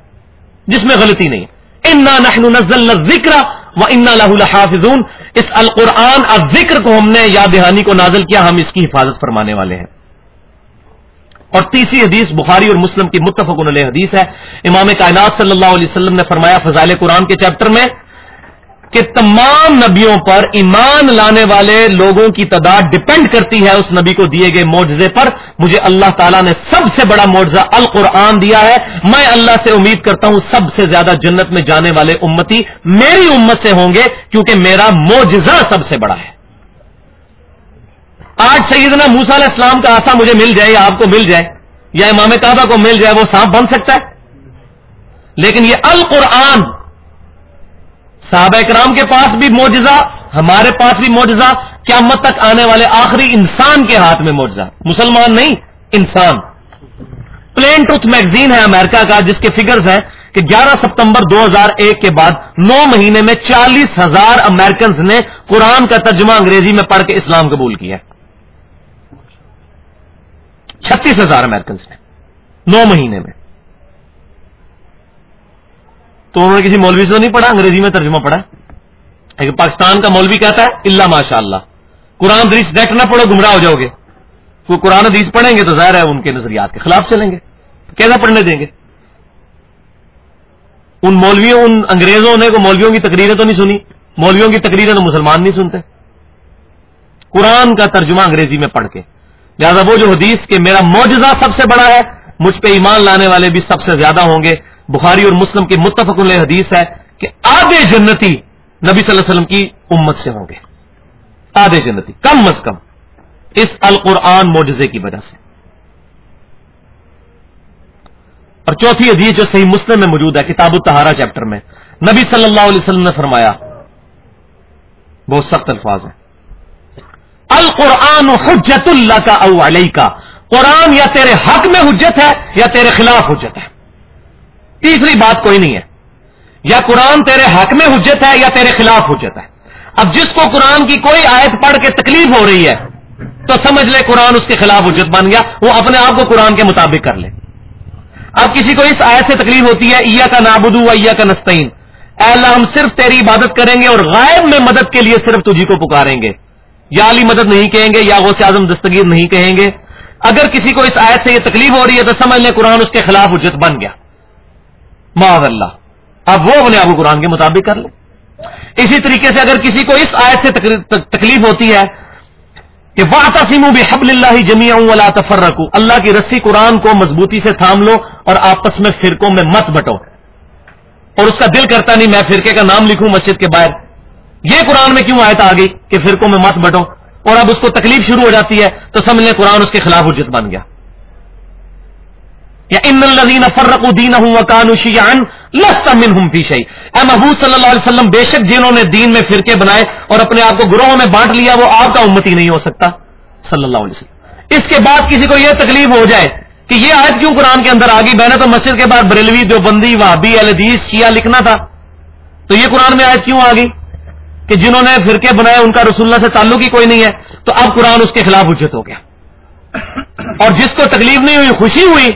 جس میں غلطی نہیں انا نحن نزل ذکر وہ ان لہ الحافظون اس القرآن اب ذکر کو ہم نے یاد دہانی کو نازل کیا، ہم اس کی حفاظت فرمانے والے ہیں۔ اور تیسری حدیث بخاری اور مسلم کی متفق علیہ حدیث ہے۔ امام کائنات صلی اللہ علیہ وسلم نے فرمایا، فضائل قرآن کے چیپٹر میں کہ تمام نبیوں پر ایمان لانے والے لوگوں کی تعداد ڈپینڈ کرتی ہے اس نبی کو دیے گئے معجزے پر۔ مجھے اللہ تعالیٰ نے سب سے بڑا معجزہ القرآن دیا ہے۔ میں اللہ سے امید کرتا ہوں سب سے زیادہ جنت میں جانے والے امتی میری امت سے ہوں گے کیونکہ میرا معجزہ سب سے بڑا ہے۔ آج سیدنا موسا علیہ السلام کا آسا مجھے مل جائے یا آپ کو مل جائے یا امام کعبہ کو مل جائے وہ سانپ بن سکتا ہے۔ لیکن یہ القرآن صحابہ اکرام کے پاس بھی موجزہ ہمارے پاس بھی موجزہ کیا مت تک آنے والے آخری انسان کے ہاتھ میں موجزہ مسلمان نہیں، انسان۔ پلین ٹروتھ میگزین ہے امریکہ کا، جس کے فگرز ہیں کہ گیارہ ستمبر دو ہزار ایک کے بعد نو مہینے میں چالیس ہزار امیرکنز نے قرآن کا ترجمہ انگریزی میں پڑھ کے اسلام قبول کیا چھتیس ہزار امیرکنز نے نو مہینے میں۔ تو انہوں نے کسی مولوی سے نہیں پڑھا؟ انگریزی میں ترجمہ پڑھا لیکن پاکستان کا مولوی کہتا ہے، اللہ ماشاء اللہ قرآن حدیث ڈیکٹ نہ پڑھو، گمراہ ہو جاؤ گے۔ کوئی قرآن حدیث پڑھیں گے تو ظاہر ہے ان کے نظریات کے خلاف چلیں گے۔ کیسا پڑھنے دیں گے؟ ان مولویوں، ان انگریزوں نے کو مولویوں کی تقریریں تو نہیں سنی، مولویوں کی تقریریں تو مسلمان نہیں سنتے۔ قرآن کا ترجمہ انگریزی میں پڑھ کے۔ لہٰذا وہ جو حدیث کے میرا معجزہ سب سے بڑا ہے، مجھ پہ ایمان لانے والے بھی سب سے زیادہ ہوں گے۔ بخاری اور مسلم کی متفق حدیث ہے کہ آدھے جنتی نبی صلی اللہ علیہ وسلم کی امت سے ہوں گے۔ آدھے جنتی، کم از کم۔ اس القرآن معجزے کی وجہ سے۔ اور چوتھی حدیث جو صحیح مسلم میں موجود ہے، کتاب التہارا چیپٹر میں۔ نبی صلی اللہ علیہ وسلم نے فرمایا، بہت سخت الفاظ ہیں۔ القرآن حجت اللہ کا او علیہ کا قرآن یا تیرے حق میں حجت ہے یا تیرے خلاف حجت ہے۔ تیسری بات کوئی نہیں ہے۔ یا قرآن تیرے حق میں حجت ہے یا تیرے خلاف حجت ہے۔ اب جس کو قرآن کی کوئی آیت پڑھ کے تکلیف ہو رہی ہے، تو سمجھ لے قرآن اس کے خلاف حجت بن گیا، وہ اپنے آپ کو قرآن کے مطابق کر لے۔ اب کسی کو اس آیت سے تکلیف ہوتی ہے ایا کا نابدو ایا کا نستعین۔ اے اللہ، ہم صرف تیری عبادت کریں گے اور غائب میں مدد کے لیے صرف تجھی کو پکاریں گے۔ یا علی مدد نہیں کہیں گے، یا غوث اعظم دستگیر نہیں کہیں گے۔ اگر کسی کو اس آیت سے یہ تکلیف ہو رہی ہے، تو سمجھ لیں قرآن اس کے خلاف حجت بن گیا۔ معاذ اللہ۔ اب وہ اپنے ابو قرآن کے مطابق کر لے اسی طریقے سے اگر کسی کو اس آیت سے تکلیف ہوتی ہے کہ واہ تسیم بحب اللہ جمی اللہ تفر اللہ کی رسی قرآن کو مضبوطی سے تھام لو اور آپس میں فرقوں میں مت بٹو۔ اور اس کا دل کرتا نہیں میں فرقے کا نام لکھوں مسجد کے باہر۔ یہ قرآن میں کیوں آیت آ گئی کہ فرقوں میں مت بٹو؟ اور اب اس کو تکلیف شروع ہو جاتی ہے تو سمجھ لیں قرآن اس کے خلاف حجت بن گیا۔ یا ان الزین فرق الدین ہوں فی اے محبوب صلی اللہ علیہ وسلم، بے شک جنہوں نے دین میں فرقے بنائے اور اپنے آپ کو گروہوں میں بانٹ لیا، وہ آپ کا امتی نہیں ہو سکتا۔ صلی اللہ علیہ وسلم۔ اس کے بعد کسی کو یہ تکلیف ہو جائے کہ یہ آیت کیوں قرآن کے اندر آ گئی میں نے تو مسجد کے بعد بریلوی جو بندی وابی شیعہ لکھنا تھا۔ تو یہ قرآن میں آیت کیوں آ گئی کہ جنہوں نے فرقے بنائے، ان کا رسول اللہ سے تعلق ہی کوئی نہیں ہے۔ تو اب قرآن اس کے خلاف حجت ہو گیا۔ اور جس کو تکلیف نہیں ہوئی، خوشی ہوئی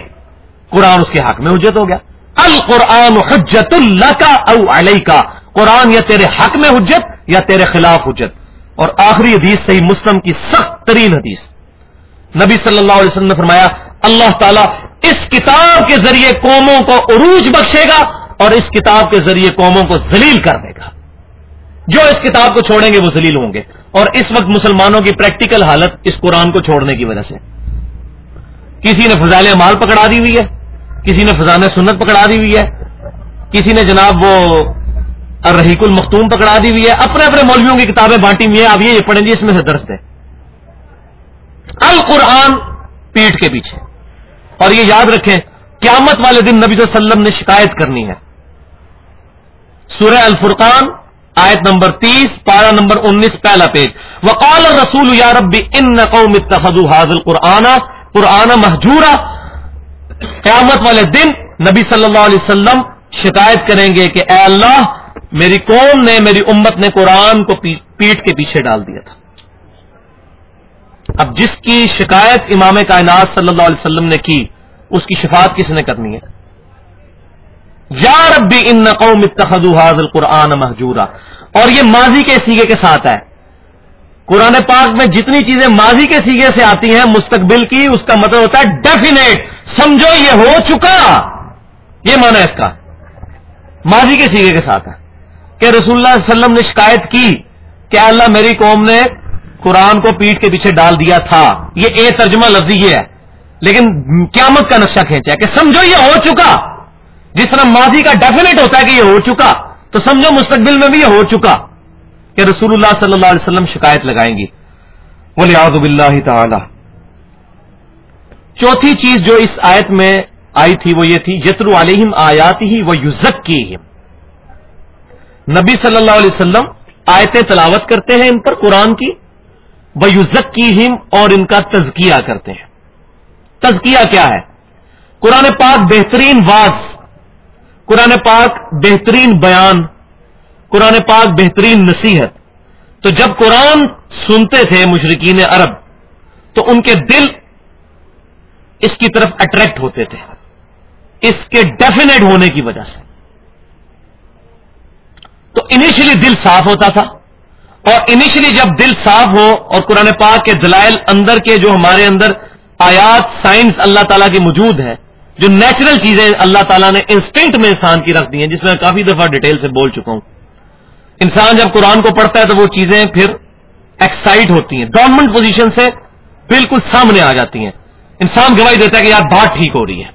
قرآن اس کے حق میں حجت ہو گیا۔ القرآن حجت اللہ کا او علیہ کا قرآن یا تیرے حق میں حجت یا تیرے خلاف حجت۔ اور آخری حدیث صحیح مسلم کی سخت ترین حدیث۔ نبی صلی اللہ علیہ وسلم نے فرمایا، اللہ تعالیٰ اس کتاب کے ذریعے قوموں کو عروج بخشے گا اور اس کتاب کے ذریعے قوموں کو ذلیل کر دے گا۔ جو اس کتاب کو چھوڑیں گے وہ ذلیل ہوں گے۔ اور اس وقت مسلمانوں کی پریکٹیکل حالت اس قرآن کو چھوڑنے کی وجہ سے۔ کسی نے فضائل مال پکڑا دی ہوئی ہے۔ کسی نے فضان سنت پکڑا دی ہوئی ہے، کسی نے جناب وہ رحیق المختوم پکڑا دی ہوئی ہے، اپنے اپنے مولویوں کی کتابیں بانٹی ہوئی ہیں، آپ یہ پڑھیں گے، اس میں سے درست ہے القرآن پیٹ کے پیچھے۔ اور یہ یاد رکھیں، قیامت والے دن نبی صلی اللہ علیہ وسلم نے شکایت کرنی ہے۔ سورہ الفرقان، آیت نمبر تیس، پارہ نمبر انیس، پہلا پیج۔ وقال رسول یا ربی ان قوم اتخذوا هذا القرآن قرآن محجورا قیامت والے دن نبی صلی اللہ علیہ وسلم شکایت کریں گے کہ اے اللہ، میری قوم نے، میری امت نے قرآن کو پیٹ کے پیچھے ڈال دیا تھا۔ اب جس کی شکایت امام کائنات صلی اللہ علیہ وسلم نے کی، اس کی شفاعت کس نے کرنی ہے؟ یا ربی ان قوم اتخذوا هذا القرآن محجورا اور یہ ماضی کے سیگے کے ساتھ ہے۔ قرآن پاک میں جتنی چیزیں ماضی کے سیگے سے آتی ہیں، مستقبل کی، اس کا مطلب ہوتا ہے ڈیفینیٹ سمجھو یہ ہو چکا۔ یہ مانا اس کا۔ ماضی کے سیگے کے ساتھ ہے کہ رسول اللہ علیہ وسلم نے شکایت کی کہ اللہ میری قوم نے قرآن کو پیٹ کے پیچھے ڈال دیا تھا۔ یہ اے ترجمہ لفظ یہ ہے۔ لیکن قیامت کا نقشہ کھینچا ہے کہ سمجھو یہ ہو چکا۔ جس طرح ماضی کا ڈیفینیٹ ہوتا ہے کہ یہ ہو چکا، تو سمجھو مستقبل میں بھی یہ ہو چکا کہ رسول اللہ صلی اللہ علیہ وسلم شکایت لگائیں گی۔ بولے آزب اللہ تعالی چوتھی چیز جو اس آیت میں آئی تھی وہ یہ تھی یترو علیہم آیات ہی وہ یوزک کی نبی صلی اللہ علیہ وسلم آیتیں تلاوت کرتے ہیں ان پر قرآن کی وہ یوزک کی اور ان کا تزکیہ کرتے ہیں۔ تزکیہ کیا ہے؟ قرآن پاک بہترین واز، قرآن پاک بہترین بیان، قرآن پاک بہترین نصیحت۔ تو جب قرآن سنتے تھے مشرقین عرب، تو ان کے دل اس کی طرف اٹریکٹ ہوتے تھے۔ اس کے ڈیفینیٹ ہونے کی وجہ سے۔ تو انیشلی دل صاف ہوتا تھا اور انیشلی جب دل صاف ہو اور قرآن پاک کے دلائل اندر کے جو ہمارے اندر آیات سائنس اللہ تعالیٰ کی موجود ہے جو نیچرل چیزیں اللہ تعالیٰ نے انسٹنکٹ میں انسان کی رکھ دی ہیں، جس میں کافی دفعہ ڈیٹیل سے بول چکا ہوں۔ انسان جب قرآن کو پڑھتا ہے تو وہ چیزیں پھر ایکسائٹ ہوتی ہیں۔ گورنمنٹ پوزیشن سے بالکل سامنے آ جاتی ہیں۔ انسان گواہی دیتا ہے کہ یار بات ٹھیک ہو رہی ہے۔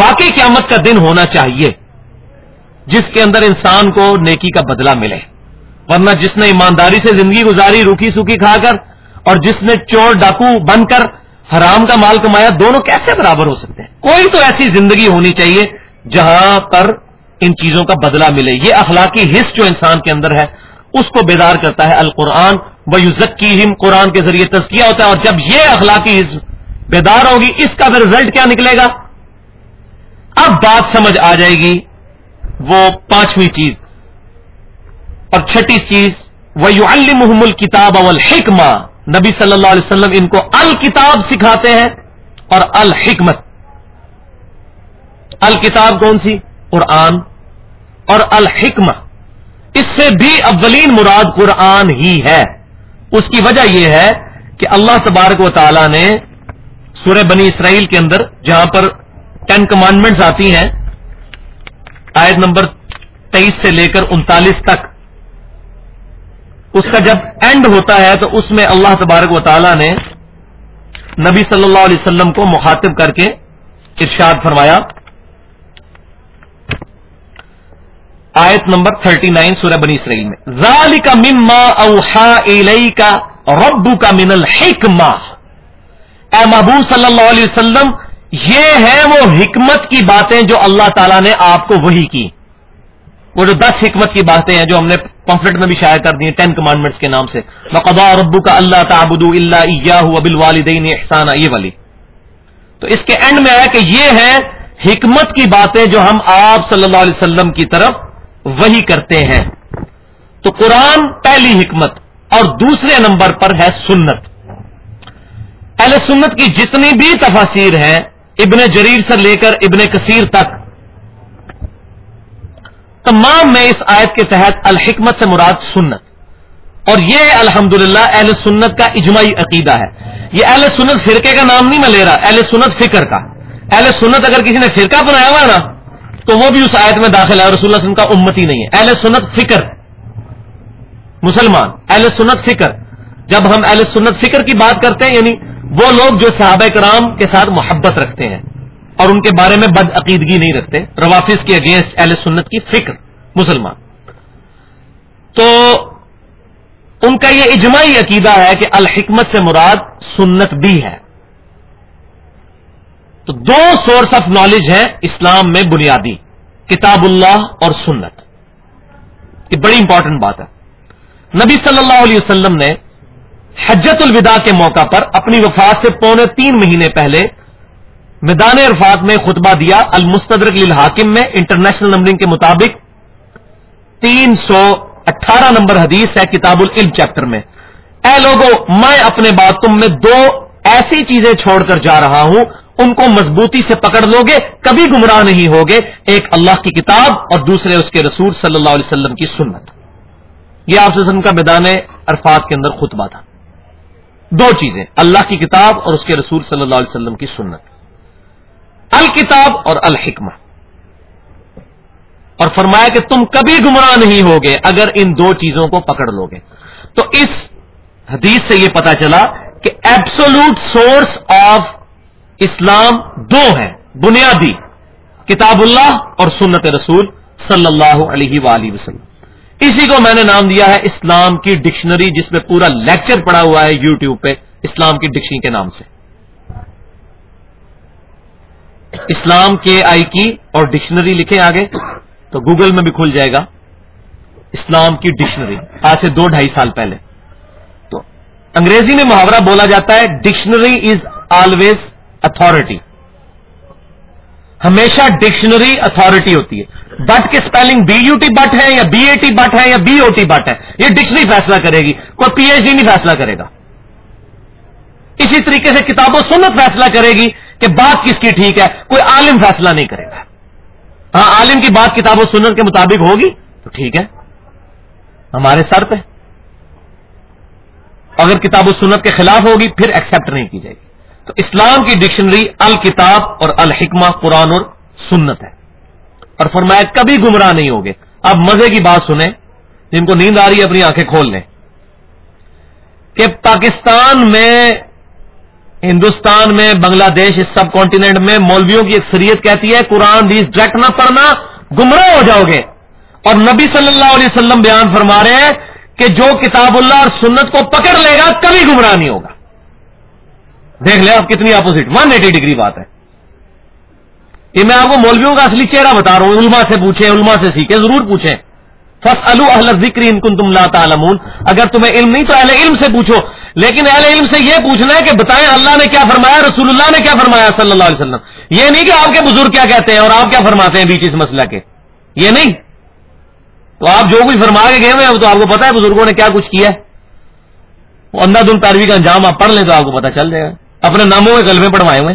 واقعی قیامت کا دن ہونا چاہیے جس کے اندر انسان کو نیکی کا بدلہ ملے۔ ورنہ جس نے ایمانداری سے زندگی گزاری، روکھی سوکھی کھا کر، اور جس نے چور ڈاکو بن کر حرام کا مال کمایا، دونوں کیسے برابر ہو سکتے ہیں؟ کوئی تو ایسی زندگی ہونی چاہیے جہاں پر ان چیزوں کا بدلہ ملے۔ یہ اخلاقی حص جو انسان کے اندر ہے، اس کو بیدار کرتا ہے القرآن۔ و یوزکی قرآن کے ذریعے تزکیہ ہوتا ہے، اور جب یہ اخلاقی حص بیدار ہوگی، اس کا پھر رزلٹ کیا نکلے گا؟ اب بات سمجھ آ جائے گی، وہ پانچویں چیز۔ اور چھٹی چیز وہ یو المحم الکتاب اول نبی صلی اللہ علیہ وسلم ان کو الکتاب سکھاتے ہیں اور الحکمت۔ الکتاب کون سی؟ قرآن۔ اور الحکم اس سے بھی اولین مراد قرآن ہی ہے۔ اس کی وجہ یہ ہے کہ اللہ تبارک و تعالی نے سورہ بنی اسرائیل کے اندر، جہاں پر ٹین کمانڈمنٹس آتی ہیں، آیت نمبر تیئیس سے لے کر انتالیس تک۔ اس کا جب اینڈ ہوتا ہے، تو اس میں اللہ تبارک و تعالی نے نبی صلی اللہ علیہ وسلم کو مخاطب کر کے ارشاد فرمایا۔ آیت نمبر 39 سورہ بنی اسرائیل میں۔ ذالی کا مما اوہا کا ربو کا من الحکما اے محبوب صلی اللہ علیہ وسلم، یہ ہے وہ حکمت کی باتیں جو اللہ تعالیٰ نے آپ کو وہی کی۔ وہ جو دس حکمت کی باتیں ہیں جو ہم نے پمفلٹ میں بھی شائع کر دی ہیں ٹین کمانڈمنٹس کے نام سے۔ بقدا ربو کا اللہ تعبد اللہ ابل والدین احسان یہ والی۔ تو اس کے اینڈ میں آیا کہ یہ ہے حکمت کی باتیں جو ہم آپ صلی اللہ علیہ وسلم کی طرف وہی کرتے ہیں۔ تو قرآن پہلی حکمت اور دوسرے نمبر پر ہے سنت۔ اہل سنت کی جتنی بھی تفاصیر ہیں، ابن جریر سے لے کر ابن کثیر تک۔ تمام میں اس آیت کے تحت الحکمت سے مراد سنت۔ اور یہ الحمد اہل سنت کا اجماعی عقیدہ ہے۔ یہ اہل سنت فرقے کا نام نہیں میں لے رہا، اہل سنت فکر کا۔ اہل سنت اگر کسی نے فرقہ بنایا ہوا ہے نا، تو وہ بھی اس آیت میں داخل ہے رسول اللہ وسلم کا امتی نہیں ہے۔ اہل سنت فکر۔ مسلمان، اہل سنت فکر۔ جب ہم اہل سنت فکر کی بات کرتے ہیں یعنی وہ لوگ جو صحابہ کرام کے ساتھ محبت رکھتے ہیں اور ان کے بارے میں بد عقیدگی نہیں رکھتے، روافظ کے اگینسٹ اہل سنت کی فکر، مسلمان۔ تو ان کا یہ اجماعی عقیدہ ہے کہ الحکمت سے مراد سنت بھی ہے۔ تو دو سورس آف نالج ہیں اسلام میں بنیادی، کتاب اللہ اور سنت۔ یہ بڑی امپورٹنٹ بات ہے۔ نبی صلی اللہ علیہ وسلم نے حجت الوداع کے موقع پر اپنی وفات سے پونے تین مہینے پہلے میدان عرفات میں خطبہ دیا المستدرک للحاکم میں انٹرنیشنل نمبرنگ کے مطابق تین سو اٹھارہ نمبر حدیث ہے کتاب العلم چیپٹر میں۔ اے لوگوں میں اپنے بات تم میں دو ایسی چیزیں چھوڑ کر جا رہا ہوں، ان کو مضبوطی سے پکڑ لو گے کبھی گمراہ نہیں ہوگے، ایک اللہ کی کتاب اور دوسرے اس کے رسول صلی اللہ علیہ وسلم کی سنت۔ یہ آپ کا میدان عرفات کے اندر خطبہ تھا۔ دو چیزیں، اللہ کی کتاب اور اس کے رسول صلی اللہ علیہ وسلم کی سنت۔ الکتاب اور الحکمہ۔ اور فرمایا کہ تم کبھی گمراہ نہیں ہوگے اگر ان دو چیزوں کو پکڑ لو گے تو اس حدیث سے یہ پتا چلا کہ ایبسولوٹ سورس آف اسلام دو ہیں، بنیادی، کتاب اللہ اور سنت رسول صلی اللہ علیہ وآلہ وسلم۔ اسی کو میں نے نام دیا ہے اسلام کی ڈکشنری، جس میں پورا لیکچر پڑا ہوا ہے یوٹیوب پہ، اسلام کی ڈکشنری کے نام سے۔ اسلام کے آئی کی اور ڈکشنری لکھے آگے، تو گوگل میں بھی کھل جائے گا۔ اسلام کی ڈکشنری، آج سے دو ڈھائی سال پہلے۔ تو انگریزی میں محاورہ بولا جاتا ہے، ڈکشنری از آلویز اتارٹی ہمیشہ ڈکشنری اتارٹی ہوتی ہے۔ بٹ کے spelling B U T but ہے یا بی اے ٹی بٹ ہے یا بی او ٹی بٹ ہے یہ ڈکشنری فیصلہ کرے گی کوئی پی ایچ ڈی نہیں فیصلہ کرے گا اسی طریقے سے کتاب و سنت فیصلہ کرے گی کہ بات کس کی ٹھیک ہے کوئی عالم فیصلہ نہیں کرے گا ہاں عالم کی بات کتاب و سنت کے مطابق ہوگی تو ٹھیک ہے ہمارے سر پہ اگر کتاب و سنت کے خلاف ہوگی پھر ایکسپٹ نہیں کی جائے گی تو اسلام کی ڈکشنری الکتاب اور الحکمہ قرآن اور سنت ہے اور فرمایا کبھی گمراہ نہیں ہوگے۔ اب مزے کی بات سنیں، جن کو نیند آ رہی ہے اپنی آنکھیں کھول لیں۔ کہ پاکستان میں، ہندوستان میں، بنگلہ دیش، اس سب کانٹیننٹ میں مولویوں کی ایک سریت کہتی ہے، قرآن دیس ڈائریکٹ نہ پڑھنا، گمراہ ہو جاؤ گے۔ اور نبی صلی اللہ علیہ وسلم بیان فرما رہے ہیں کہ جو کتاب اللہ اور سنت کو پکڑ لے گا، کبھی گمراہ نہیں ہوگا۔ دیکھ لیں آپ کتنی اپوزٹ ون ایٹی ڈگری بات ہے۔ یہ میں آپ کو مولویوں کا اصلی چہرہ بتا رہا ہوں علما سے پوچھیں علما سے سیکھیں، ضرور پوچھیں۔ فس اہل ذکر ان کن تم تعلمون۔ اگر تمہیں علم نہیں تو اہل علم سے پوچھو۔ لیکن اہل علم سے یہ پوچھنا ہے کہ بتائیں اللہ نے کیا فرمایا، رسول اللہ نے کیا فرمایا صلی اللہ علیہ وسلم؟ یہ نہیں کہ آپ کے بزرگ کیا کہتے ہیں اور آپ کیا فرماتے ہیں بیچ اس مسئلہ کے۔ یہ نہیں۔ تو آپ جو کچھ فرما کے گئے ہوئے تو آپ کو پتا ہے بزرگوں نے کیا کچھ کیا ہے۔ وہ اندھا دن پیروی کا انجام آپ پڑھ لیں تو آپ کو پتا چل جائے گا۔ اپنے ناموں کے کلمے پڑھوائے ہوئے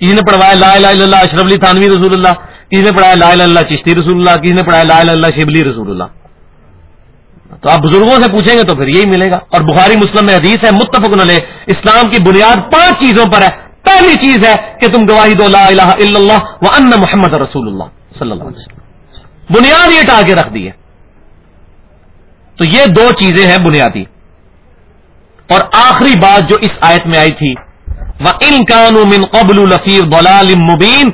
کسی نے پڑھوایا لا الہ الا اللہ اشرف علی تھانوی رسول اللہ، کسی نے پڑھایا لا الہ اللہ چشتی رسول اللہ، کسی نے پڑھایا لا الہ اللہ شبلی رسول اللہ۔ تو آپ بزرگوں سے پوچھیں گے تو پھر یہی ملے گا۔ اور بخاری مسلم میں حدیث ہے، متفق علیہ، اسلام کی بنیاد پانچ چیزوں پر ہے۔ پہلی چیز ہے کہ تم گواہی دو لا الہ الا اللہ و ان محمد رسول اللہ صلی اللہ علیہ وسلم۔ بنیاد یہ ٹا کے رکھ دی ہے۔ تو یہ دو چیزیں ہیں بنیادی۔ اور آخری بات جو اس آیت میں آئی تھی وہ ان من قبل الفیر بلال مبین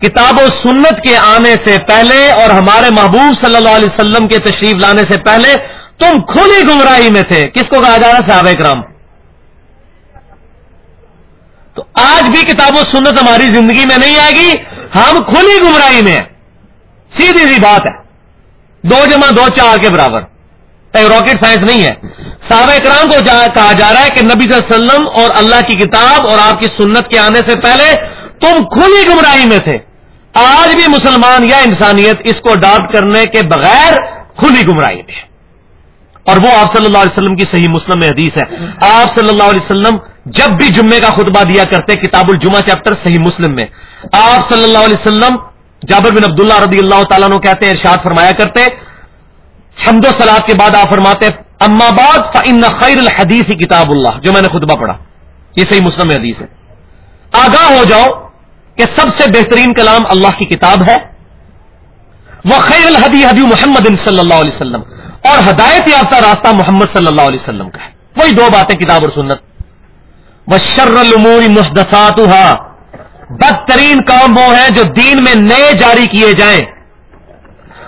کتاب و سنت کے آنے سے پہلے اور ہمارے محبوب صلی اللہ علیہ وسلم کے تشریف لانے سے پہلے تم کھلی گمراہی میں تھے۔ کس کو کہا جا رہا صحابہ اکرام۔ تو آج بھی کتاب و سنت ہماری زندگی میں نہیں آئے گی۔ ہم کھلی گمراہی میں۔ سیدھی سی بات ہے۔ دو جمع دو چار کے برابر۔ راکٹ سائنس نہیں ہے۔ صحابہ اکرام کو کہا جا رہا ہے کہ نبی صلی اللہ علیہ وسلم اور اللہ کی کتاب اور آپ کی سنت کے آنے سے پہلے تم کھلی گمراہی میں تھے۔ آج بھی مسلمان یا انسانیت اس کو اڈاپٹ کرنے کے بغیر کھلی گمراہی میں اور وہ آپ صلی اللہ علیہ وسلم کی صحیح مسلم میں حدیث ہے۔ آپ صلی اللہ علیہ وسلم جب بھی جمعے کا خطبہ دیا کرتے کتاب الجمہ چیپٹر صحیح مسلم میں۔ آپ صلی اللہ علیہ وسلم جابر بن عبداللہ رضی اللہ تعالیٰ کہتے ہیں، ارشاد فرمایا کرتے حمد و سلاد کے بعد آپ فرماتے اما بعد فن خیر الحدیث کتاب اللہ، جو میں نے خطبہ پڑھا۔ یہ صحیح مسلم حدیث ہے۔ آگاہ ہو جاؤ کہ سب سے بہترین کلام اللہ کی کتاب ہے۔ وہ خیر الحدی حدی محمد صلی اللہ علیہ وسلم، اور ہدایت یافتہ راستہ محمد صلی اللہ علیہ وسلم کا ہے۔ وہی دو باتیں کتاب اور سنت۔ وہ شر المور محدثات بدترین کام وہ ہیں جو دین میں نئے جاری کیے جائیں۔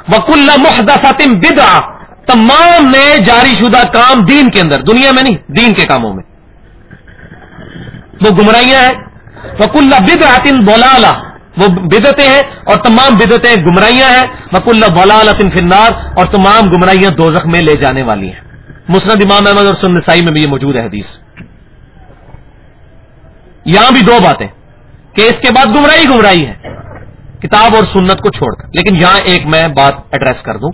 وکل محدثات بدا تمام نئے جاری شدہ کام دین کے اندر، دنیا میں نہیں، دین کے کاموں میں۔ وہ گمراہیاں ہیں۔ وک اللہ بد بولا وہ بدتیں ہیں اور تمام بدتیں گمراہیاں ہیں۔ وک اللہ بولال فنار اور تمام گمراہیاں دو میں لے جانے والی ہیں۔ مسند امام احمد اور سنسائی میں بھی یہ موجود ہے حدیث۔ یہاں بھی دو باتیں کہ اس کے بعد گمراہی گمراہی ہے۔ کتاب اور سنت کو چھوڑ کر۔ لیکن یہاں ایک میں بات ایڈریس کر دوں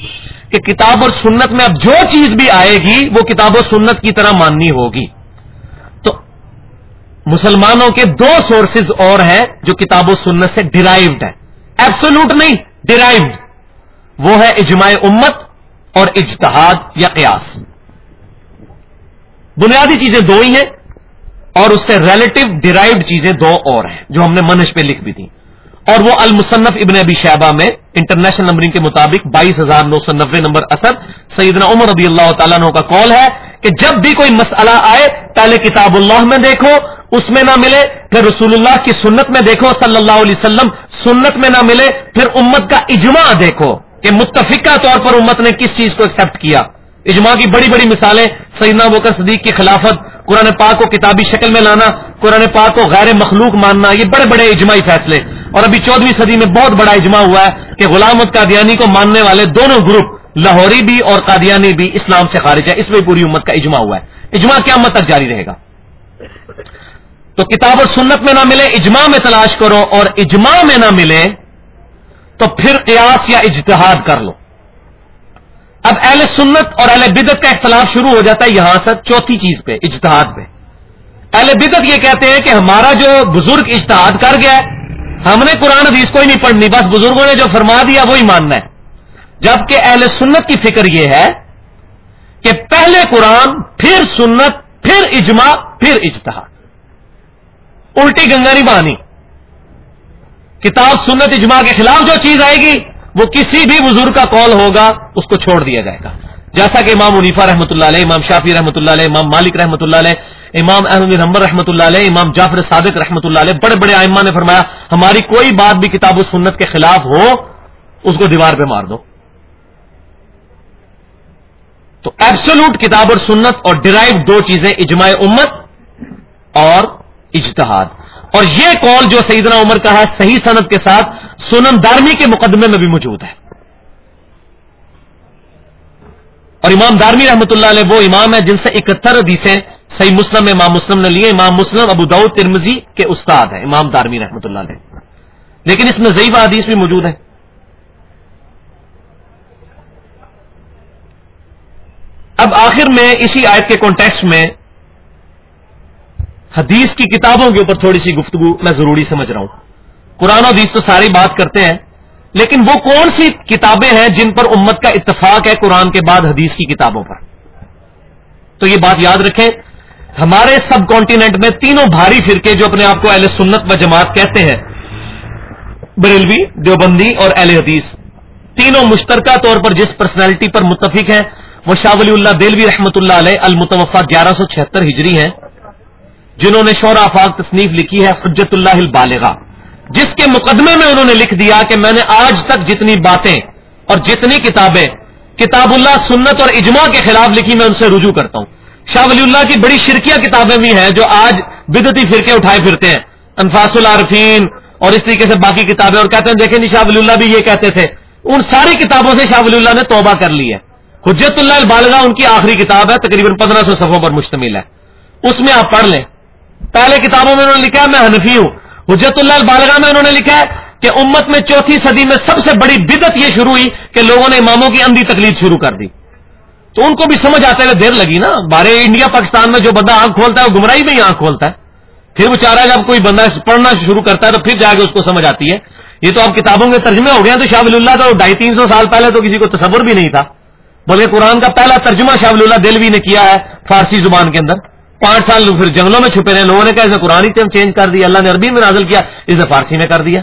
کہ کتاب اور سنت میں اب جو چیز بھی آئے گی، وہ کتاب و سنت کی طرح ماننی ہوگی۔ تو مسلمانوں کے دو سورسز اور ہیں جو کتاب و سنت سے ڈرائیوڈ ہے ایبسولوٹ نہیں ڈرائیوڈ وہ ہے اجماع امت اور اجتہاد یا قیاس۔ بنیادی چیزیں دو ہی ہیں اور اس سے ریلیٹو ڈرائیوڈ چیزیں دو اور ہیں، جو ہم نے منش پہ لکھ بھی تھی اور وہ المصنف ابن ابی شہبہ میں انٹرنیشنل نمبرنگ کے مطابق بائیس ہزار نو سو نبے نمبر اثر سیدنا عمر رضی اللہ تعالیٰ کا کال ہے کہ جب بھی کوئی مسئلہ آئے، پہلے کتاب اللہ میں دیکھو، اس میں نہ ملے، پھر رسول اللہ کی سنت میں دیکھو، صلی اللہ علیہ وسلم سنت میں نہ ملے، پھر امت کا اجماع دیکھو کہ متفقہ طور پر امت نے کس چیز کو ایکسپٹ کیا۔ اجماع کی بڑی بڑی مثالیں، سیدنا بکر صدیق کی خلافت، قرآن پاک کو کتابی شکل میں لانا، قرآن پاک کو غیر مخلوق ماننا، یہ بڑے بڑے اجماعی فیصلے۔ اور ابھی چودہویں صدی میں بہت بڑا اجماع ہوا ہے کہ غلامت قادیانی کو ماننے والے دونوں گروپ لاہوری بھی اور قادیانی بھی اسلام سے خارج ہے اس میں پوری امت کا اجماع ہوا ہے۔ اجماع کیا مت تک جاری رہے گا۔ تو کتاب و سنت میں نہ ملے، اجماع میں تلاش کرو اور اجماع میں نہ ملے تو پھر قیاس یا اجتہاد کر لو۔ اب اہل سنت اور اہل بدت کا اختلاف شروع ہو جاتا ہے یہاں سے چوتھی چیز پہ، اجتہاد پہ۔ اہل بدت یہ کہتے ہیں کہ ہمارا جو بزرگ اشتہاد کر گیا ہے ہم نے قرآن حدیث کوئی نہیں پڑھنی، بس بزرگوں نے جو فرما دیا وہی ماننا ہے۔ جبکہ اہل سنت کی فکر یہ ہے کہ پہلے قرآن، پھر سنت، پھر اجماع، پھر اجتہاد۔ الٹی گنگا نہیں بانی۔ کتاب سنت اجماع کے خلاف جو چیز آئے گی، وہ کسی بھی بزرگ کا کال ہوگا، اس کو چھوڑ دیا جائے گا۔ جیسا کہ امام منیفا رحمۃ اللہ علیہ، امام شافی رحمۃ اللہ علیہ، امام مالک رحمۃ اللہ علیہ امام احمد نمبر رحمۃ اللہ علیہ، امام جعفر صادق رحمۃ اللہ علیہ، بڑے بڑے ائمہ نے فرمایا، ہماری کوئی بات بھی کتاب و سنت کے خلاف ہو، اس کو دیوار پہ مار دو۔ تو ایبسولوٹ کتاب اور سنت اور ڈرائیو دو چیزیں، اجماع امت اور اجتہاد۔ اور یہ کال جو سیدنا عمر کا ہے، صحیح صنعت کے ساتھ سنن دارمی کے مقدمے میں بھی موجود ہے۔ اور امام دارمی رحمۃ اللہ علیہ وہ امام ہے جن سے اکہتر حدیثیں صحیح مسلم امام مسلم نے لیے، امام مسلم، ابو دعود ترمزی کے استاد ہیں، امام دارمی رحمۃ اللہ علیہ۔ لیکن اس میں ضعیف حدیث بھی موجود ہے۔ اب آخر میں اسی آیت کے کانٹیکس میں حدیث کی کتابوں کے اوپر تھوڑی سی گفتگو میں ضروری سمجھ رہا ہوں۔ قرآن حدیث تو ساری بات کرتے ہیں، لیکن وہ کون سی کتابیں ہیں جن پر امت کا اتفاق ہے قرآن کے بعد حدیث کی کتابوں پر؟ تو یہ بات یاد رکھیں ہمارے سب کانٹیننٹ میں تینوں بھاری فرقے جو اپنے آپ کو اہل سنت و جماعت کہتے ہیں۔ بریلوی، دیوبندی اور اہل حدیث۔ تینوں مشترکہ طور پر جس پرسنالٹی پر متفق ہیں، وہ شاہ ولی اللہ دلوی رحمۃ اللہ علیہ المتوفا گیارہ سو چھہتر ہجری ہیں، جنہوں نے شور آفاق تصنیف لکھی ہے حجت اللہ البالغہ۔ جس کے مقدمے میں انہوں نے لکھ دیا کہ میں نے آج تک جتنی باتیں اور جتنی کتابیں کتاب اللہ، سنت اور اجماع کے خلاف لکھی، میں ان سے رجوع کرتا ہوں۔ شاہ ولی اللہ کی بڑی شرکیہ کتابیں بھی ہیں جو آج بدتی فرقے اٹھائے پھرتے ہیں۔ انفاس العارفین اور اس طریقے سے باقی کتابیں۔ اور کہتے ہیں، دیکھیں جی شاہ ولی اللہ بھی یہ کہتے تھے۔ ان ساری کتابوں سے شاہ ولی اللہ نے توبہ کر لی ہے۔ حجت اللہ البالغہ ان کی آخری کتاب ہے، تقریباً پندرہ سو صفوں پر مشتمل ہے۔ اس میں آپ پڑھ لیں۔ پہلے کتابوں میں انہوں نے لکھا ہے، میں حنفی ہوں۔ حجت اللہ البالغہ میں انہوں نے لکھا ہے کہ امت میں چوتھی صدی میں سب سے بڑی بدت یہ شروع ہوئی کہ لوگوں نے اماموں کی اندھی تکلیف شروع کر دی۔ تو ان کو بھی سمجھ آتے ہوئے دیر لگی نا۔ بارے انڈیا، پاکستان میں جو بندہ آنکھ کھولتا ہے، وہ گمراہی میں ہی آنکھ کھولتا ہے۔ پھر وہ چاہ رہا ہے جب کوئی بندہ پڑھنا شروع کرتا ہے تو پھر جا کے اس کو سمجھ آتی ہے۔ یہ تو اب کتابوں کے ترجمے ہو گئے ہیں تو شاہ ولی اللہ تو ڈھائی تین سو سال پہلے تو کسی کو تصور بھی نہیں تھا۔ بلکہ قرآن کا پہلا ترجمہ شاہ ولی اللہ دلوی نے کیا ہے فارسی زبان کے اندر۔ پانچ سال پھر جنگلوں میں چھپے رہے، لوگوں نے کہا اسے قرآن ہی چینج کر دیا، اللہ نے عربی میں نازل کیا اسے فارسی میں کر دیا۔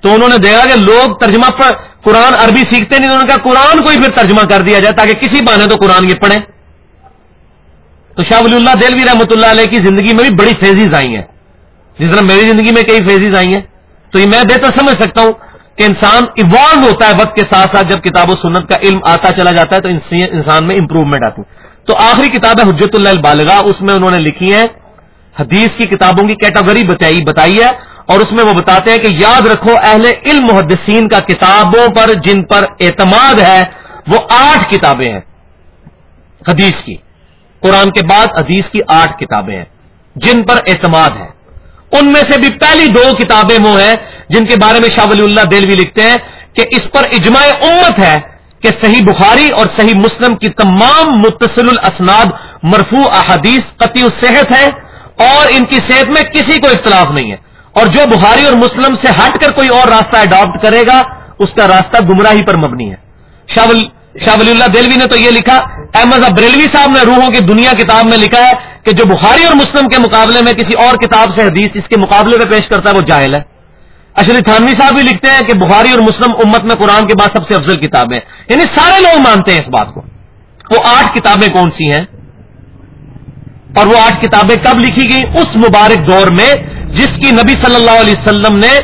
تو انہوں نے دیکھا کہ لوگ ترجمہ پر قرآن عربی سیکھتے نہیں انہوں نے کہا قرآن کو ہی پھر ترجمہ کر دیا جائے تاکہ کسی بانے تو قرآن یہ پڑھیں۔ تو شاہ ولی اللہ دلوی رحمۃ اللہ علیہ کی زندگی میں بھی بڑی فیزیز آئی ہیں۔ جس طرح میری زندگی میں کئی فیزیز آئی ہیں۔ تو یہ میں بہتر سمجھ سکتا ہوں کہ انسان ایوالو ہوتا ہے وقت کے ساتھ ساتھ جب کتاب و سنت کا علم آتا چلا جاتا ہے تو انسان میں امپروومنٹ آتی ہے۔ تو آخری کتاب ہے حجت اللہ البالغہ، اس میں انہوں نے لکھی ہے حدیث کی کتابوں کی کیٹاگری بتائی بتائی ہے۔ اور اس میں وہ بتاتے ہیں کہ یاد رکھو اہل علم محدثین کا کتابوں پر جن پر اعتماد ہے، وہ آٹھ کتابیں ہیں۔ حدیث کی۔ قرآن کے بعد حدیث کی آٹھ کتابیں ہیں۔ جن پر اعتماد ہے۔ ان میں سے بھی پہلی دو کتابیں وہ ہیں جن کے بارے میں شاہ ولی اللہ دلوی لکھتے ہیں کہ اس پر اجماع امت ہے کہ صحیح بخاری اور صحیح مسلم کی تمام متصل الاسناد مرفوع احادیث قطعی صحت ہے اور ان کی صحت میں کسی کو اختلاف نہیں ہے۔ اور جو بخاری اور مسلم سے ہٹ کر کوئی اور راستہ اڈاپٹ کرے گا، اس کا راستہ گمراہی پر مبنی ہے۔ شاہ ولی اللہ دلوی نے تو یہ لکھا احمد بریلوی صاحب نے روحوں کی دنیا کتاب میں لکھا ہے کہ جو بخاری اور مسلم کے مقابلے میں کسی اور کتاب سے حدیث اس کے مقابلے میں پیش کرتا ہے، وہ جاہل ہے۔ اشری تھانوی صاحب بھی لکھتے ہیں کہ بخاری اور مسلم امت میں قرآن کے بعد سب سے افضل کتاب ہے یعنی سارے لوگ مانتے ہیں اس بات کو۔ وہ آٹھ کتابیں کون سی ہیں؟ اور وہ آٹھ کتابیں کب لکھی گئی اس مبارک دور میں جس کی نبی صلی اللہ علیہ وسلم نے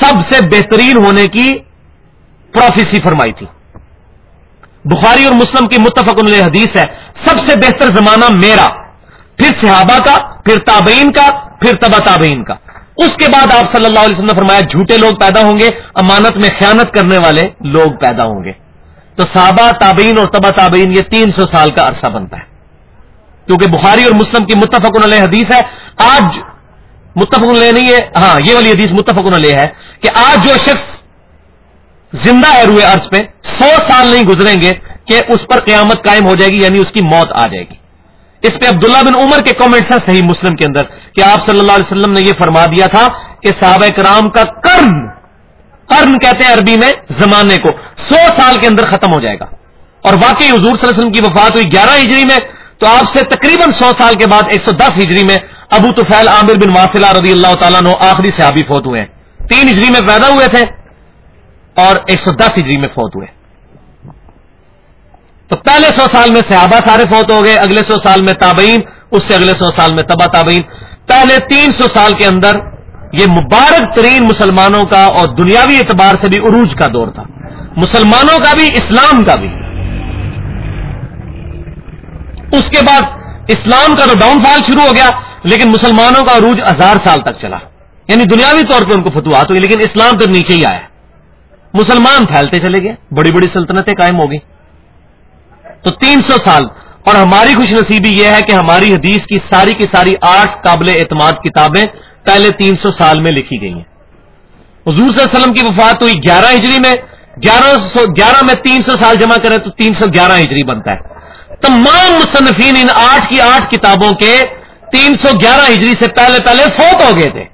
سب سے بہترین ہونے کی پروفیسی فرمائی تھی۔ بخاری اور مسلم کی متفق علیہ حدیث ہے، سب سے بہتر زمانہ میرا، پھر صحابہ کا، پھر تابعین کا، پھر تبا تابعین کا۔ اس کے بعد آپ صلی اللہ علیہ وسلم نے فرمایا، جھوٹے لوگ پیدا ہوں گے، امانت میں خیانت کرنے والے لوگ پیدا ہوں گے۔ تو صحابہ، تابعین اور تبا تابعین، یہ تین سو سال کا عرصہ بنتا ہے۔ کیونکہ بخاری اور مسلم کی متفق علیہ حدیث ہے، آج متفق علیہ نہیں ہے۔ ہاں یہ والی حدیث متفق علیہ ہے کہ آج جو شخص زندہ ہے روئے عرض پہ، سو سال نہیں گزریں گے کہ اس پر قیامت قائم ہو جائے گی یعنی اس کی موت آ جائے گی۔ اس پہ عبداللہ بن عمر کے کامنٹس ہیں صحیح مسلم کے اندر کہ آپ صلی اللہ علیہ وسلم نے یہ فرما دیا تھا کہ صحابہ کرام کا کرن کرن کہتے ہیں عربی میں زمانے کو، سو سال کے اندر ختم ہو جائے گا۔ اور واقعی حضور صلی اللہ علیہ وسلم کی وفات ہوئی گیارہ ہجری میں، تو آپ سے تقریباً سو سال کے بعد ایک سو دس ہجری میں ابو توفیل عامر بن واسلہ رضی اللہ تعالیٰ نو آخری صحابی فوت ہوئے ہیں۔ تین ہجری میں پیدا ہوئے تھے اور ایک سو دس ہجری میں فوت ہوئے۔ تو پہلے سو سال میں صحابہ سارے فوت ہو گئے، اگلے سو سال میں تابعین، اس سے اگلے سو سال میں تبا تابعین۔ پہلے تین سو سال کے اندر یہ مبارک ترین مسلمانوں کا اور دنیاوی اعتبار سے بھی عروج کا دور تھا۔ مسلمانوں کا بھی، اسلام کا بھی۔ اس کے بعد اسلام کا تو ڈاؤن فال شروع ہو گیا۔ لیکن مسلمانوں کا عروج ہزار سال تک چلا۔ یعنی دنیاوی طور پہ ان کو فتوحات ہوئی لیکن اسلام تو نیچے ہی آیا۔ مسلمان پھیلتے چلے گئے، بڑی بڑی سلطنتیں قائم ہو گئی تو تین سو سال، اور ہماری خوش نصیبی یہ ہے کہ ہماری حدیث کی ساری کی ساری آٹھ قابل اعتماد کتابیں پہلے تین سو سال میں لکھی گئی ہیں۔ حضور صلی اللہ علیہ وسلم کی وفات ہوئی گیارہ ہجری میں، گیارہ سو، گیارہ میں تین سو سال جمع کریں تو تین سو گیارہ ہجری بنتا ہے۔ تمام مصنفین ان آٹھ کی آٹھ کتابوں کے تین سو گیارہ ہجری سے پہلے پہلے فوت ہو گئے تھے۔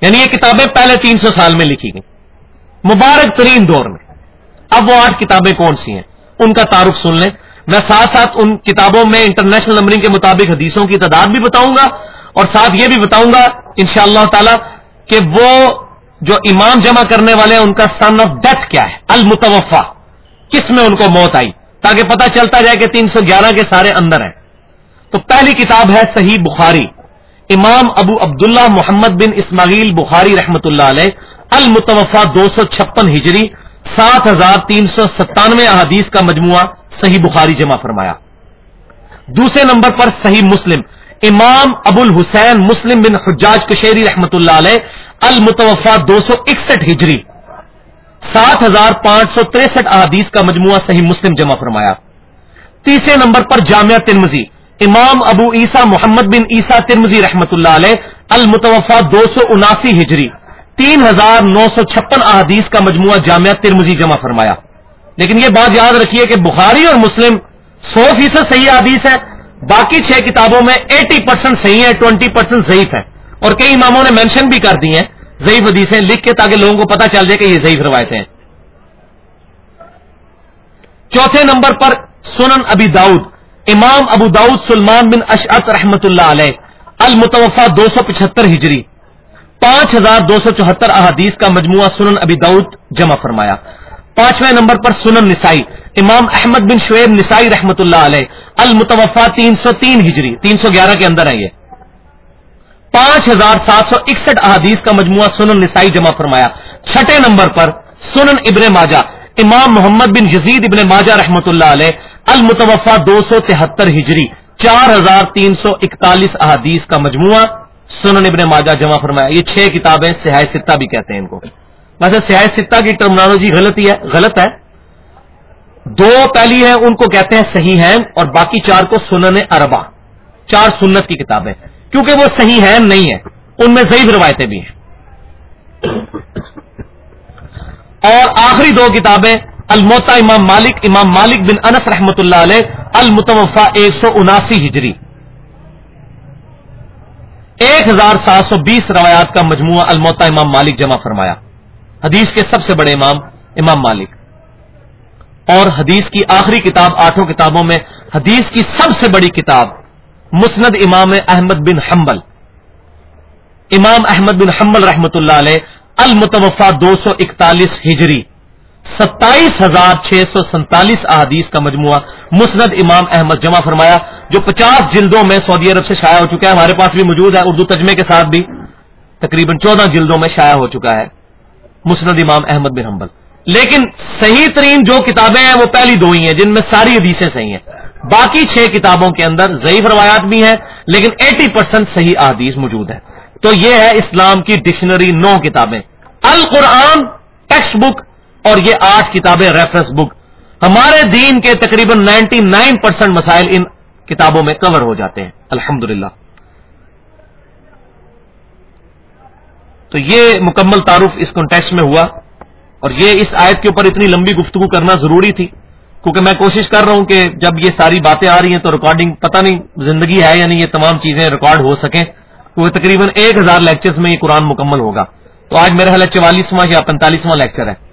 یعنی یہ کتابیں پہلے تین سو سال میں لکھی گئی مبارک ترین دور میں۔ اب وہ آٹھ کتابیں کون سی ہیں؟ ان کا تعارف سن لیں۔ میں ساتھ ساتھ ان کتابوں میں انٹرنیشنل نمبرنگ کے مطابق حدیثوں کی تعداد بھی بتاؤں گا اور ساتھ یہ بھی بتاؤں گا ان شاء اللہ تعالی، کہ وہ جو امام جمع کرنے والے ہیں، ان کا سن آف ڈیتھ کیا ہے؟ المتوفا کس میں ان کو موت آئی؟ تاکہ پتہ چلتا جائے کہ تین سو گیارہ کے سارے اندر ہیں۔ تو پہلی کتاب ہے صحیح بخاری۔ امام ابو عبداللہ محمد بن اسماعیل بخاری رحمت اللہ علیہ المتوفا دو سو چھپن ہجری، سات ہزار تین سو ستانوے احادیث کا مجموعہ صحیح بخاری جمع فرمایا۔ دوسرے نمبر پر صحیح مسلم، امام ابو الحسین مسلم بن حجاج کشیری رحمت اللہ علیہ المتوفا دو سو اکسٹھ ہجری، سات ہزار پانچ سو تریسٹھ احادیث کا مجموعہ صحیح مسلم جمع فرمایا۔ تیسرے نمبر پر جامعہ ترمزی امام ابو عیسا محمد بن عیسا ترمزی رحمت اللہ علیہ المتوفا دو سو اناسی ہجری، تین ہزار نو سو چھپن احادیث کا مجموعہ جامعہ ترمزی جمع فرمایا۔ لیکن یہ بات یاد رکھیے کہ بخاری اور مسلم سو فیصد صحیح حدیث ہے باقی چھ کتابوں میں ایٹی پرسینٹ صحیح ہے ٹوینٹی پرسینٹ ضعیف ہے اور کئی اماموں نے مینشن بھی کر دی ہیں، ضعیف حدیثیں لکھ کے تاکہ لوگوں کو پتا چل جائے کہ یہ ضعیف روایتیں ہیں۔ چوتھے نمبر پر سنن ابی داؤد امام ابو داؤد سلمان بن اشعت رحمت اللہ علیہ المتوفا دو سو پچہتر ہجری، پانچ ہزار دو سو چوہتر احادیث کا مجموعہ سنن ابی داؤد جمع فرمایا۔ پانچویں نمبر پر سنن نسائی، امام احمد بن شعیب نسائی رحمت اللہ علیہ المتوفا تین سو تین ہجری، تین سو گیارہ کے اندر ہے یہ۔ پانچ ہزار سات سو اکسٹھ احادیث کا مجموعہ سنن نسائی جمع فرمایا۔ چھٹے نمبر پر سنن ابن ماجہ، امام محمد بن یزید ابن ماجہ رحمت اللہ علیہ المتوفا دو سو تہتر ہجری، چار ہزار تین سو اکتالیس احادیث کا مجموعہ سنن ابن ماجہ جمع فرمایا۔ یہ چھ کتابیں سیاح ستہ بھی کہتے ہیں ان کو۔ ویسے سیاح ستہ کی ٹرمنالوجی غلط ہے غلط ہے۔ دو پہلی ہیں، ان کو کہتے ہیں صحیح ہیں اور باقی چار کو سنن اربا چار سنت کی کتابیں کیونکہ وہ صحیح ہیں، نہیں ہے ان میں ضعیف روایتیں بھی ہیں۔ اور آخری دو کتابیں الموتا امام مالک امام مالک بن انس رحمت اللہ علیہ المتوفا ایک سو اناسی ہجری۔ ایک ہزار سات سو بیس روایات کا مجموعہ الموتا امام مالک جمع فرمایا۔ حدیث کے سب سے بڑے امام امام مالک۔ اور حدیث کی آخری کتاب آٹھوں کتابوں میں حدیث کی سب سے بڑی کتاب مسند امام احمد بن حنبل۔ امام احمد بن حنبل رحمت اللہ علیہ المتوفا دو سو اکتالیس ہجری۔ ستائیس ہزار چھ سو سینتالیس احادیث کا مجموعہ مسند امام احمد جمع فرمایا، جو پچاس جلدوں میں سعودی عرب سے شائع ہو چکا ہے۔ ہمارے پاس بھی موجود ہے، اردو تجمے کے ساتھ بھی تقریباً چودہ جلدوں میں شائع ہو چکا ہے۔ مسند امام احمد بن حنبل۔ لیکن صحیح ترین جو کتابیں ہیں، وہ پہلی دو ہی ہیں، جن میں ساری حدیثیں صحیح ہیں۔ باقی چھ کتابوں کے اندر ضعیف روایات بھی ہیں، لیکن ایٹی پرسینٹ صحیح احادیث موجود ہے تو یہ ہے اسلام کی ڈکشنری نو کتابیں۔ القرآن ٹیکسٹ بک اور یہ آٹھ کتابیں ریفرنس بک ہمارے دین کے تقریباً نائنٹی نائن پرسینٹ مسائل ان کتابوں میں کور ہو جاتے ہیں۔ الحمد تو یہ مکمل تعارف اس کانٹیکس میں ہوا اور یہ اس آیت کے اوپر اتنی لمبی گفتگو کرنا ضروری تھی، کیونکہ میں کوشش کر رہا ہوں کہ جب یہ ساری باتیں آ رہی ہیں تو ریکارڈنگ پتہ نہیں زندگی ہے یعنی یہ تمام چیزیں ریکارڈ ہو سکیں۔ کیونکہ تقریباً ایک ہزار لیکچرز میں یہ قرآن مکمل ہوگا۔ تو آج میرا حال چوالیسواں یا پینتالیسواں لیکچر ہے۔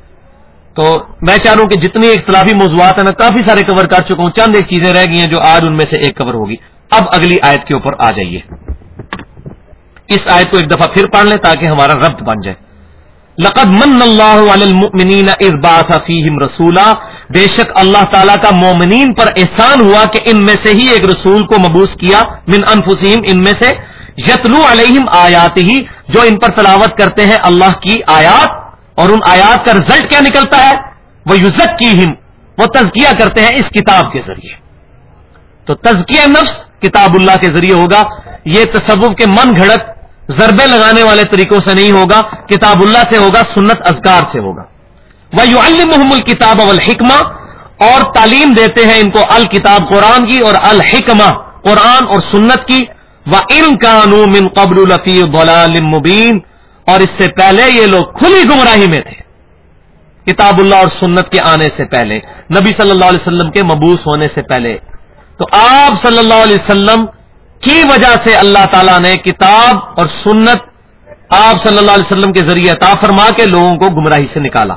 تو میں چاہ رہا ہوں کہ جتنی اختلافی موضوعات ہیں، میں کافی سارے کور کر چکا ہوں۔ چند ایک چیزیں رہ گئی ہیں جو آج ان میں سے ایک کور ہوگی۔ اب اگلی آیت کے اوپر آ جائیے۔ اس آیت کو ایک دفعہ پھر پڑھ لیں تاکہ ہمارا ربط بن جائے۔ لقد من اللہ فیہم رسولہ بے شک اللہ تعالیٰ کا مومنین پر احسان ہوا کہ ان میں سے ہی ایک رسول کو مبوس کیا۔ من انفسیم ان میں سے۔ یتلو علیہم آیات ہی جو ان پر تلاوت کرتے ہیں اللہ کی آیات۔ اور ان آیات کا رزلٹ کیا نکلتا ہے؟ وہ یوزک کی ہم وہ تزکیہ کرتے ہیں اس کتاب کے ذریعے۔ تو تزکیہ نفس کتاب اللہ کے ذریعے ہوگا۔ یہ تصوف کے من گھڑت، ضربے لگانے والے طریقوں سے نہیں ہوگا، کتاب اللہ سے ہوگا، سنت ازکار سے ہوگا۔ وہ یو المحم الکتاب الحکمہ اور تعلیم دیتے ہیں ان کو الکتاب قرآن کی اور الحکمہ قرآن اور سنت کی۔ وہ ان کا من قبل الفی مبین اور اس سے پہلے یہ لوگ کھلی گمراہی میں تھے۔ کتاب اللہ اور سنت کے آنے سے پہلے، نبی صلی اللہ علیہ وسلم کے مبوس ہونے سے پہلے۔ تو آپ صلی اللہ علیہ وسلم کی وجہ سے اللہ تعالیٰ نے کتاب اور سنت آپ صلی اللہ علیہ وسلم کے ذریعے عطا فرما کے لوگوں کو گمراہی سے نکالا۔